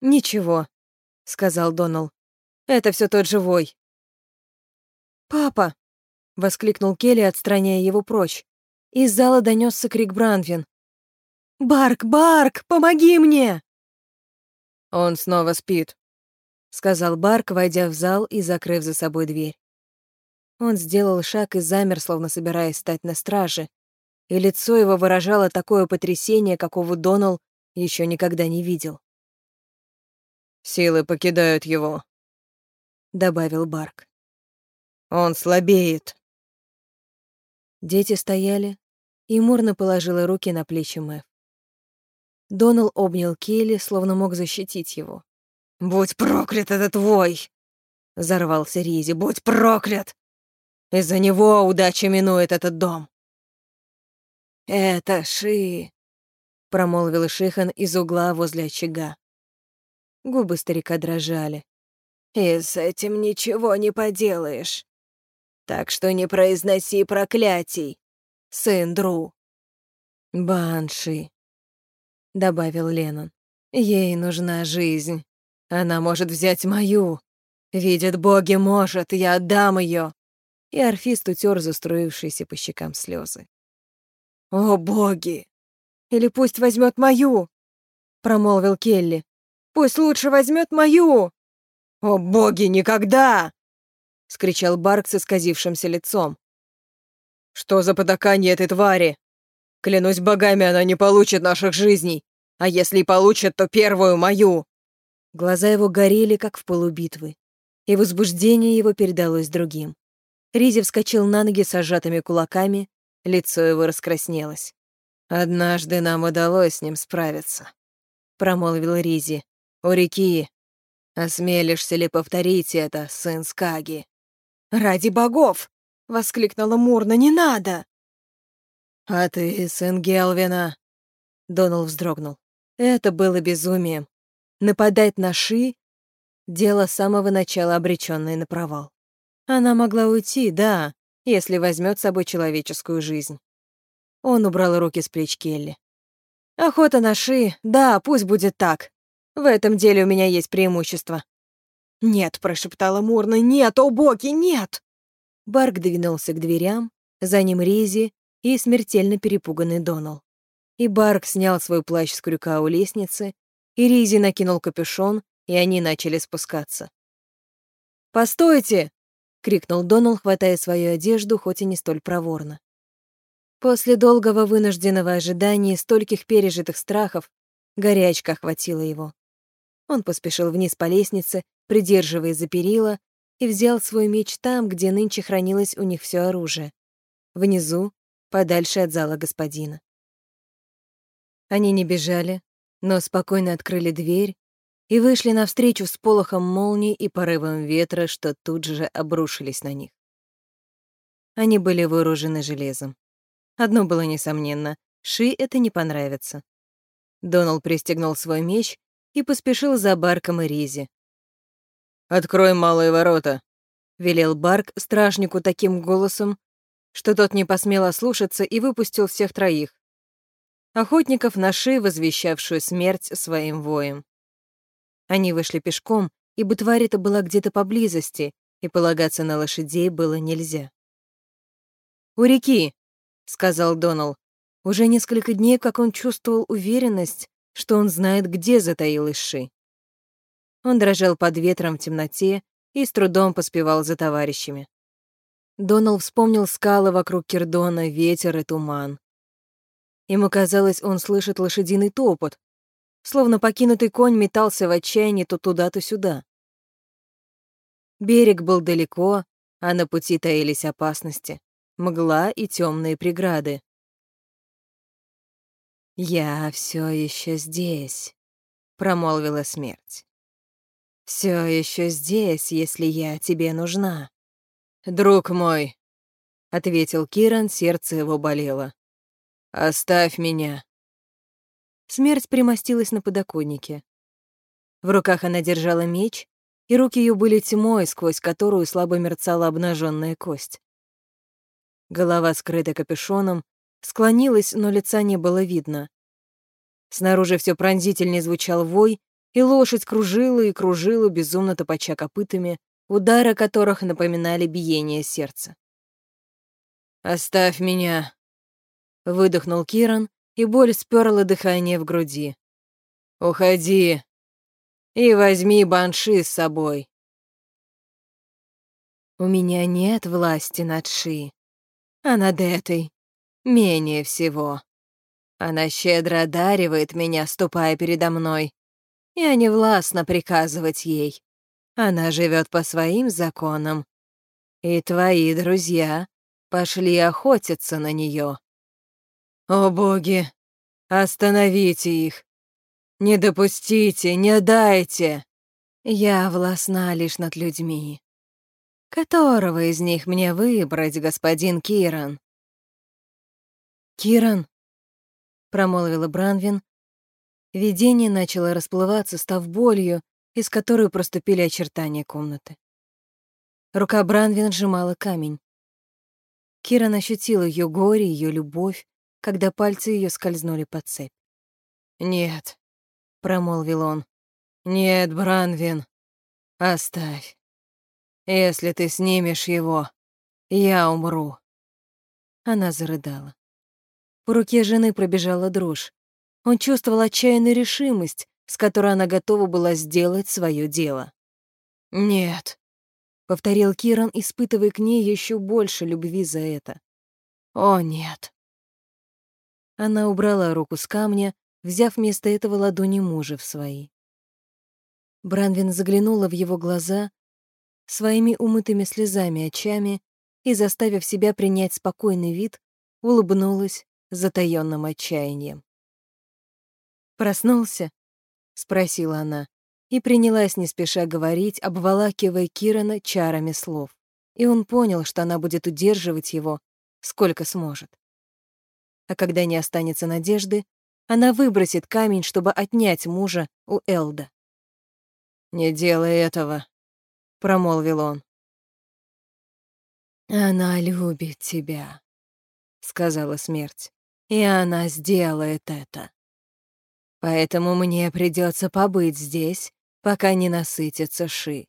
«Ничего», — сказал Донал. «Это все тот же вой». «Папа!» — воскликнул Келли, отстраняя его прочь. Из зала донесся крик Бранвин. «Барк, Барк, помоги мне!» «Он снова спит», — сказал Барк, войдя в зал и закрыв за собой дверь. Он сделал шаг и замер, словно собираясь стать на страже, и лицо его выражало такое потрясение, какого Донал еще никогда не видел. «Силы покидают его», — добавил Барк. «Он слабеет». Дети стояли, и Мурна положила руки на плечи Мэв. Донал обнял Келли, словно мог защитить его. Будь проклят этот вой!» — взорвался Ризи. «Будь проклят! Из-за него удача минует этот дом!» «Это Ши!» — промолвил Шихан из угла возле очага. Губы старика дрожали. «И с этим ничего не поделаешь. Так что не произноси проклятий, сын Дру». «Банши», — добавил Леннон. «Ей нужна жизнь. Она может взять мою. Видят боги, может, я отдам ее. И орфист утер заструившиеся по щекам слезы. «О, боги! Или пусть возьмет мою!» — промолвил Келли. «Пусть лучше возьмет мою!» «О, боги, никогда!» — скричал Барк с исказившимся лицом. «Что за потакание этой твари? Клянусь богами, она не получит наших жизней, а если и получит, то первую мою!» Глаза его горели, как в полубитвы, и возбуждение его передалось другим. Ризи вскочил на ноги с сжатыми кулаками, Лицо его раскраснелось. «Однажды нам удалось с ним справиться», — промолвил Ризи. «У реки. Осмелишься ли повторить это, сын Скаги?» «Ради богов!» — воскликнула Мурна. «Не надо!» «А ты, сын Гелвина?» Донал вздрогнул. Это было безумием. Нападать на Ши — дело с самого начала обречённое на провал. Она могла уйти, да, если возьмет с собой человеческую жизнь. Он убрал руки с плеч Келли. «Охота на ши, да, пусть будет так. В этом деле у меня есть преимущество». «Нет», — прошептала Мурна, — «нет, о боги, нет!» Барк двинулся к дверям, за ним Ризи и смертельно перепуганный Донал. И Барк снял свой плащ с крюка у лестницы, и Ризи накинул капюшон, и они начали спускаться. «Постойте!» крикнул Донал, хватая свою одежду, хоть и не столь проворно. После долгого вынужденного ожидания и стольких пережитых страхов горячка охватила его. Он поспешил вниз по лестнице, придерживая за перила, и взял свой меч там, где нынче хранилось у них все оружие. Внизу, подальше от зала господина. Они не бежали, но спокойно открыли дверь и вышли навстречу с полохом молний и порывом ветра, что тут же обрушились на них. Они были вооружены железом. Одно было несомненно — Ши это не понравится. Донал пристегнул свой меч и поспешил за Барком и Ризи. «Открой малые ворота», — велел Барк стражнику таким голосом, что тот не посмел ослушаться и выпустил всех троих. Охотников на Ши, возвещавшую смерть своим воем. Они вышли пешком, ибо тварь эта была где-то поблизости, и полагаться на лошадей было нельзя. «У реки», — сказал Донал. Уже несколько дней, как он чувствовал уверенность, что он знает, где затаилась Ши. Он дрожал под ветром в темноте и с трудом поспевал за товарищами. Донал вспомнил скалы вокруг Кирдона, ветер и туман. Ему казалось, он слышит лошадиный топот, словно покинутый конь метался в отчаянии то туда, то сюда. Берег был далеко, а на пути таились опасности, мгла и темные преграды. «Я все еще здесь», — промолвила смерть. Все еще здесь, если я тебе нужна». «Друг мой», — ответил Киран, сердце его болело. «Оставь меня». Смерть примостилась на подоконнике. В руках она держала меч, и руки ее были тьмой, сквозь которую слабо мерцала обнаженная кость. Голова, скрыта капюшоном, склонилась, но лица не было видно. Снаружи все пронзительнее звучал вой, и лошадь кружила и кружила, безумно топача копытами, удары которых напоминали биение сердца. «Оставь меня!» — выдохнул Киран, и боль сперла дыхание в груди. «Уходи и возьми Банши с собой». «У меня нет власти над Ши, а над этой менее всего. Она щедро одаривает меня, ступая передо мной. Я не властна приказывать ей. Она живет по своим законам. И твои друзья пошли охотиться на нее. «О боги, остановите их! Не допустите, не дайте!» Я властна лишь над людьми. Которого из них мне выбрать, господин Киран? Киран, промолвила Бранвин. Видение начало расплываться, став болью, из которой проступили очертания комнаты. Рука Бранвин сжимала камень. Киран ощутил ее горе, ее любовь, когда пальцы ее скользнули под цепь. «Нет», — промолвил он, — «нет, Бранвин, оставь. Если ты снимешь его, я умру». Она зарыдала. По руке жены пробежала дрожь. Он чувствовал отчаянную решимость, с которой она готова была сделать свое дело. «Нет», — повторил Киран, испытывая к ней еще больше любви за это. «О, нет». Она убрала руку с камня, взяв вместо этого ладони мужа в свои. Бранвин заглянула в его глаза своими умытыми слезами очами и, заставив себя принять спокойный вид, улыбнулась затаённым отчаянием. «Проснулся?» — спросила она, и принялась не спеша говорить, обволакивая Кирана чарами слов. И он понял, что она будет удерживать его, сколько сможет. А когда не останется надежды, она выбросит камень, чтобы отнять мужа у Элда. «Не делай этого», — промолвил он. «Она любит тебя», — сказала смерть, — «и она сделает это. Поэтому мне придется побыть здесь, пока не насытится Ши».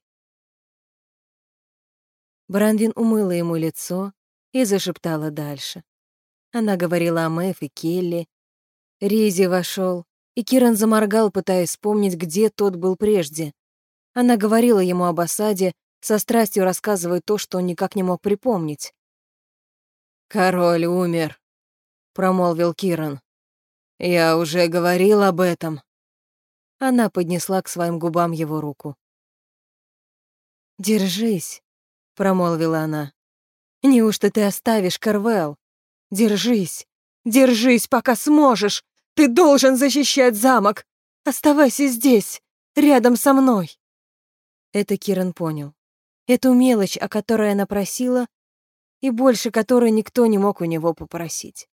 Брандин умыла ему лицо и зашептала дальше. Она говорила о Мэйв и Келли. Ризи вошел, и Киран заморгал, пытаясь вспомнить, где тот был прежде. Она говорила ему об осаде, со страстью рассказывая то, что он никак не мог припомнить. «Король умер», — промолвил Киран. «Я уже говорил об этом». Она поднесла к своим губам его руку. «Держись», — промолвила она. «Неужто ты оставишь Карвел? Держись, держись, пока сможешь. Ты должен защищать замок. Оставайся здесь, рядом со мной». Это Киран понял. Эту мелочь, о которой она просила, и больше которой никто не мог у него попросить.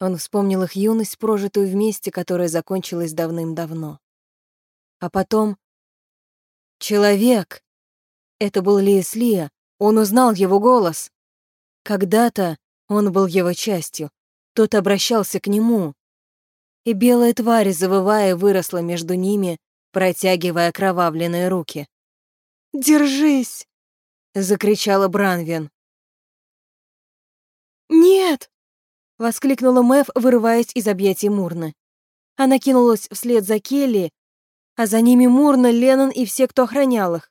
Он вспомнил их юность, прожитую вместе, которая закончилась давным-давно. А потом... Человек! Это был Лиес Лия. Он узнал его голос. Когда-то он был его частью. Тот обращался к нему. И белая тварь, завывая, выросла между ними, протягивая кровавленные руки. «Держись!» — закричала Бранвин. «Нет!» — воскликнула Мэв, вырываясь из объятий Мурны. Она кинулась вслед за Келли, а за ними Мурна, Леннон и все, кто охранял их.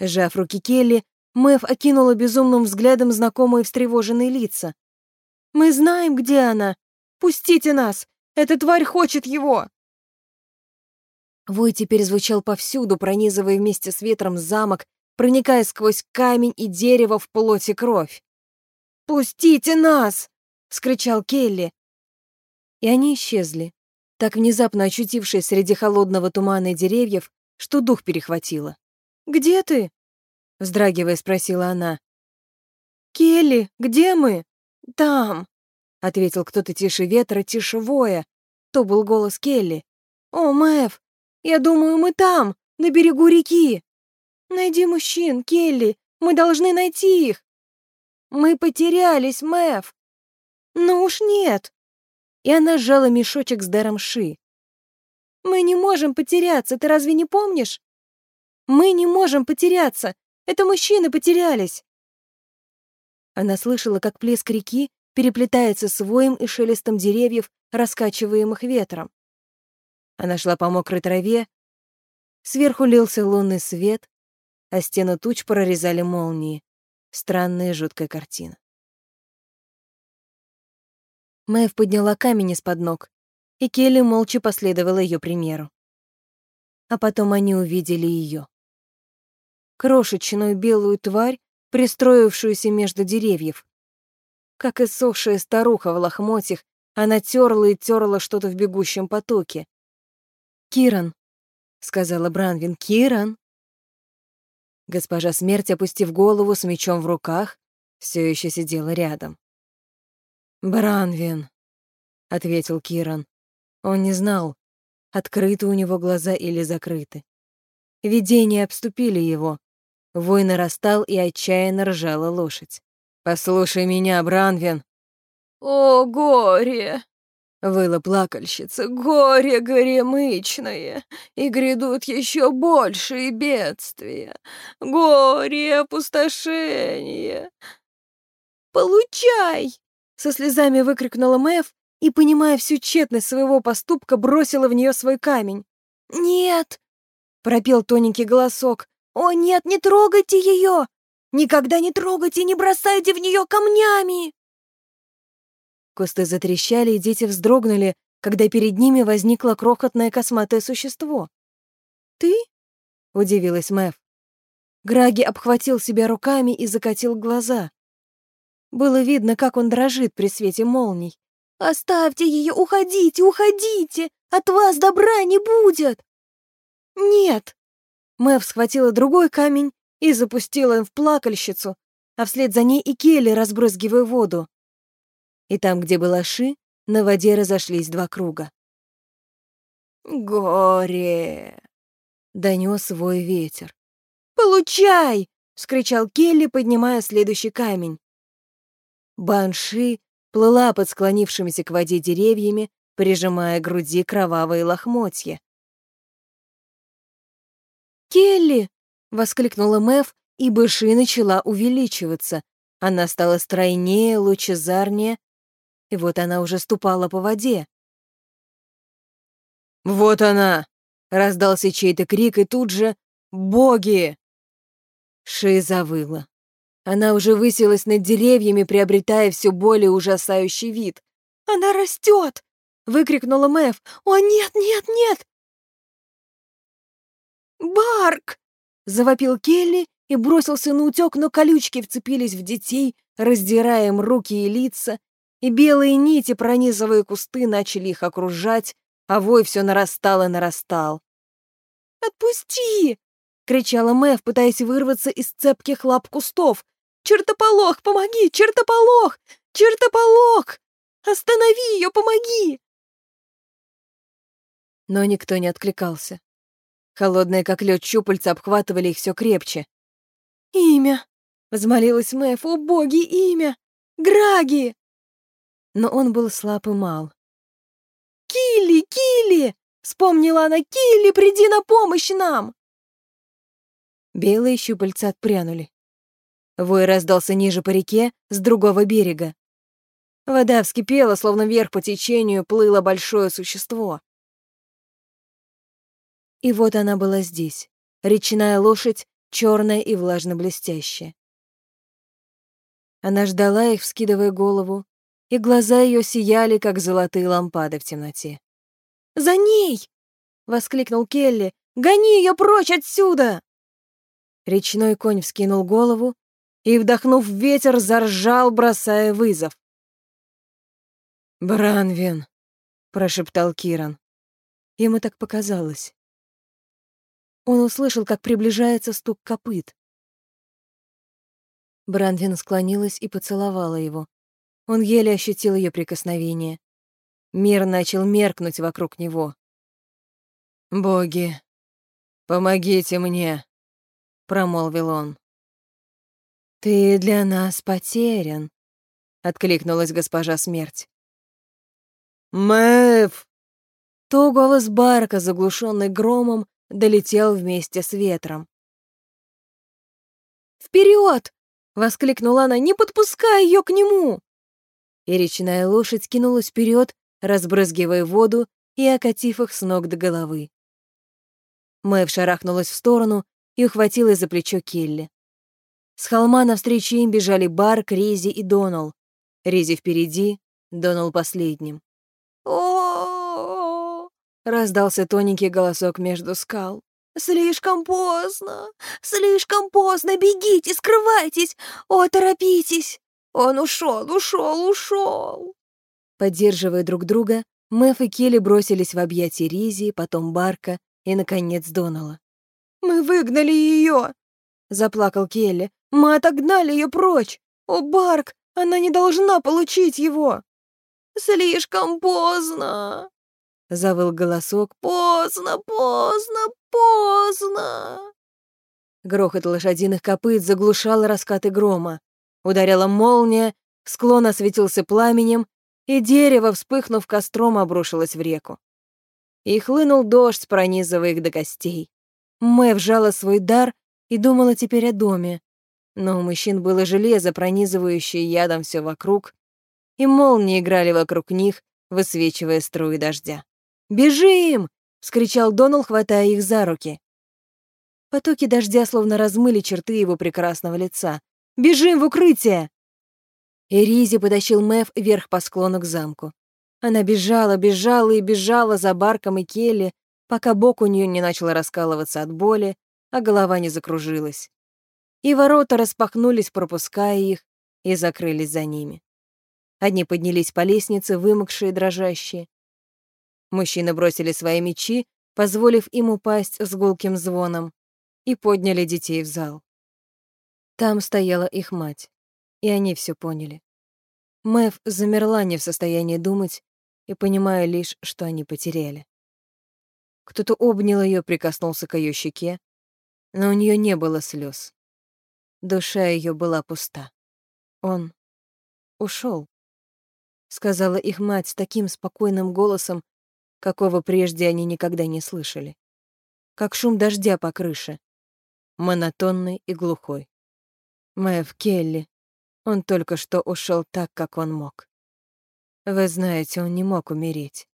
Сжав руки Келли, Мэв окинула безумным взглядом знакомые встревоженные лица. «Мы знаем, где она! Пустите нас! Эта тварь хочет его!» Вой теперь звучал повсюду, пронизывая вместе с ветром замок, проникая сквозь камень и дерево в плоть и кровь. «Пустите нас!» — скричал Келли. И они исчезли, так внезапно очутившись среди холодного тумана и деревьев, что дух перехватило. «Где ты?» — вздрагивая спросила она. «Келли, где мы?» «Там», — ответил кто-то тише ветра, тише воя. То был голос Келли. «О, Мэв, я думаю, мы там, на берегу реки. Найди мужчин, Келли, мы должны найти их. Мы потерялись, Мэв. Ну уж нет. И она сжала мешочек с даром Ши. Мы не можем потеряться, ты разве не помнишь? Мы не можем потеряться. Это мужчины потерялись. Она слышала, как плеск реки переплетается с воем и шелестом деревьев, раскачиваемых ветром. Она шла по мокрой траве. Сверху лился лунный свет, а стены туч прорезали молнии. Странная жуткая картина. Мэйв подняла камень из-под ног, и Келли молча последовала ее примеру. А потом они увидели ее. Крошечную белую тварь, пристроившуюся между деревьев. Как иссохшая старуха в лохмотьях, она терла и терла что-то в бегущем потоке. «Киран», — сказала Бранвин. «Киран!» Госпожа Смерть, опустив голову с мечом в руках, все еще сидела рядом. «Бранвин», — ответил Киран. Он не знал, открыты у него глаза или закрыты. Видения обступили его. Вой нарастал, и отчаянно ржала лошадь. «Послушай меня, Бранвин!» «О, горе!» — выла плакальщица. «Горе горемычное, и грядут еще большие бедствия. Горе опустошение!» «Получай!» — со слезами выкрикнула Мэв и, понимая всю тщетность своего поступка, бросила в нее свой камень. «Нет!» — пропел тоненький голосок. «О, нет, не трогайте ее! Никогда не трогайте и не бросайте в нее камнями!» Кусты затрещали, и дети вздрогнули, когда перед ними возникло крохотное косматое существо. «Ты?» — удивилась Мэв. Граги обхватил себя руками и закатил глаза. Было видно, как он дрожит при свете молний. «Оставьте ее, уходите, уходите! От вас добра не будет!» «Нет!» Мэв схватила другой камень и запустила им в плакальщицу, а вслед за ней и Келли, разбрызгивая воду. И там, где была Ши, на воде разошлись два круга. «Горе!» — донес свой ветер. «Получай!» — вскричал Келли, поднимая следующий камень. Банши плыла под склонившимися к воде деревьями, прижимая к груди кровавые лохмотья. «Келли!» — воскликнула Мэв, и Бэши начала увеличиваться. Она стала стройнее, лучезарнее, и вот она уже ступала по воде. «Вот она!» — раздался чей-то крик, и тут же «Боги!» Ши завыла. Она уже высилась над деревьями, приобретая все более ужасающий вид. «Она растет!» — выкрикнула Мэв. «О, нет, нет, нет!» «Барк!» — завопил Келли и бросился на утек, но колючки вцепились в детей, раздирая им руки и лица, и белые нити, пронизывая кусты, начали их окружать, а вой все нарастал и нарастал. «Отпусти!» — кричала Мэв, пытаясь вырваться из цепких лап кустов. «Чертополох, помоги! Чертополох! Чертополох! Останови ее, помоги!» Но никто не откликался. Холодные, как лед, щупальца обхватывали их все крепче. «Имя!» — взмолилась Мэф. «О, боги, имя! Граги!» Но он был слаб и мал. «Килли! Килли!» — вспомнила она. «Килли, приди на помощь нам!» Белые щупальца отпрянули. Вой раздался ниже по реке, с другого берега. Вода вскипела, словно вверх по течению плыло большое существо. И вот она была здесь, речная лошадь, черная и влажно-блестящая. Она ждала их, вскидывая голову, и глаза ее сияли, как золотые лампады в темноте. «За ней!» — воскликнул Келли. «Гони ее прочь отсюда!» Речной конь вскинул голову и, вдохнув ветер, заржал, бросая вызов. «Бранвин!» — прошептал Киран. Ему так показалось. Он услышал, как приближается стук копыт. Брандвин склонилась и поцеловала его. Он еле ощутил ее прикосновение. Мир начал меркнуть вокруг него. «Боги, помогите мне», — промолвил он. «Ты для нас потерян», — откликнулась госпожа Смерть. «Мэв!» То голос Барка, заглушенный громом, долетел вместе с ветром. «Вперед!» — воскликнула она. «Не подпускай ее к нему!» И речная лошадь кинулась вперед, разбрызгивая воду и окатив их с ног до головы. Мэв шарахнулась в сторону и ухватилась за плечо Келли. С холма навстречу им бежали Барк, Ризи и Донал. Ризи впереди, Донал последним. о Раздался тоненький голосок между скал. «Слишком поздно! Слишком поздно! Бегите, скрывайтесь! О, торопитесь! Он ушел, ушел, ушел!» Поддерживая друг друга, Мэф и Келли бросились в объятия Ризи, потом Барка и, наконец, Донала. «Мы выгнали ее!» — заплакал Келли. «Мы отогнали ее прочь! О, Барк, она не должна получить его!» «Слишком поздно!» — завыл голосок. «Поздно, поздно, поздно!» Грохот лошадиных копыт заглушал раскаты грома. Ударила молния, склон осветился пламенем, и дерево, вспыхнув костром, обрушилось в реку. И хлынул дождь, пронизывая их до костей. Мэ вжала свой дар и думала теперь о доме. Но у мужчин было железо, пронизывающее ядом все вокруг, и молнии играли вокруг них, высвечивая струи дождя. «Бежим!» — вскричал Донал, хватая их за руки. Потоки дождя словно размыли черты его прекрасного лица. «Бежим в укрытие!» И Ризи потащил Мэв вверх по склону к замку. Она бежала, бежала и бежала за Барком и Келли, пока бок у нее не начал раскалываться от боли, а голова не закружилась. И ворота распахнулись, пропуская их, и закрылись за ними. Одни поднялись по лестнице, вымокшие, дрожащие. Мужчины бросили свои мечи, позволив им упасть с гулким звоном, и подняли детей в зал. Там стояла их мать, и они все поняли. Мэв замерла не в состоянии думать и понимая лишь, что они потеряли. Кто-то обнял ее, прикоснулся к ее щеке, но у нее не было слез. Душа ее была пуста. Он ушел, сказала их мать с таким спокойным голосом, какого прежде они никогда не слышали. Как шум дождя по крыше, монотонный и глухой. Мэв Келли, он только что ушел так, как он мог. Вы знаете, он не мог умереть.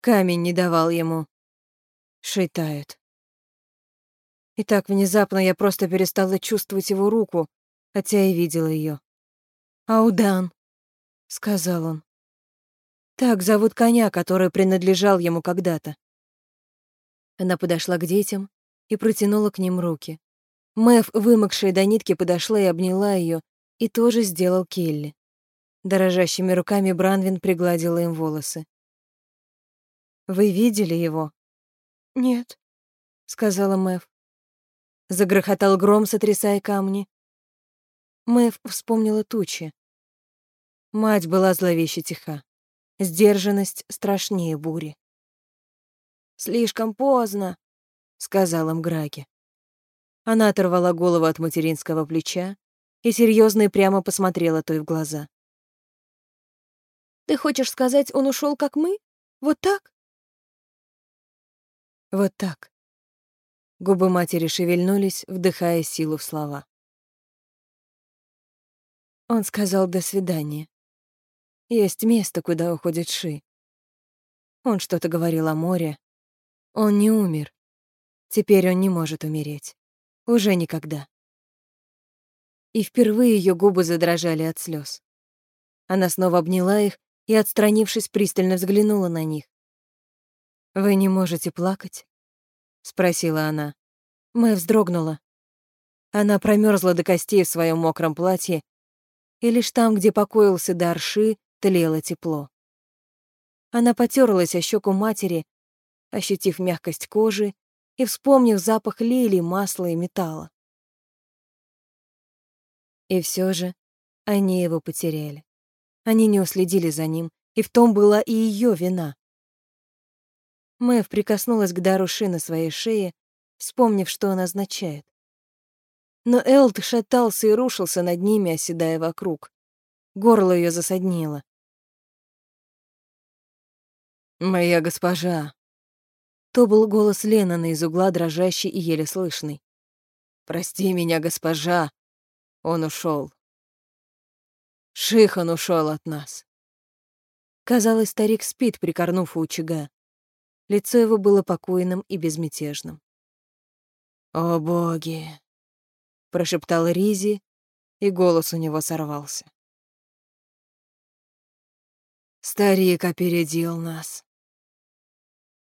Камень не давал ему шейтают. И так внезапно я просто перестала чувствовать его руку, хотя и видела ее. «Аудан», — сказал он. «Так зовут коня, который принадлежал ему когда-то». Она подошла к детям и протянула к ним руки. Мэв, вымокшая до нитки, подошла и обняла ее, и тоже сделал Келли. Дорожащими руками Бранвин пригладила им волосы. «Вы видели его?» «Нет», — сказала Мэв. Загрохотал гром, сотрясая камни. Мэв вспомнила тучи. Мать была зловеще тиха. Сдержанность страшнее бури. «Слишком поздно», — сказала Мграги. Она оторвала голову от материнского плеча и серьезно и прямо посмотрела той в глаза. «Ты хочешь сказать, он ушел, как мы? Вот так?» Вот так. Губы матери шевельнулись, вдыхая силу в слова. Он сказал «до свидания». Есть место, куда уходит Ши. Он что-то говорил о море. Он не умер. Теперь он не может умереть. Уже никогда. И впервые ее губы задрожали от слез. Она снова обняла их и, отстранившись, пристально взглянула на них. «Вы не можете плакать?» — спросила она. Мэ вздрогнула. Она промерзла до костей в своем мокром платье, и лишь там, где покоился Дарши, тлело тепло. Она потерлась о щеку матери, ощутив мягкость кожи и вспомнив запах лилий, масла и металла. И все же они его потеряли. Они не уследили за ним, и в том была и ее вина. Мэв прикоснулась к дару Ши на своей шее, вспомнив, что он означает. Но Элт шатался и рушился над ними, оседая вокруг. Горло ее засаднило. «Моя госпожа!» То был голос Леннона из угла, дрожащий и еле слышный. «Прости меня, госпожа!» Он ушел. Шихан ушел от нас. Казалось, старик спит, прикорнув у очага. Лицо его было покойным и безмятежным. «О боги!» — прошептал Ризи, и голос у него сорвался. Старик опередил нас.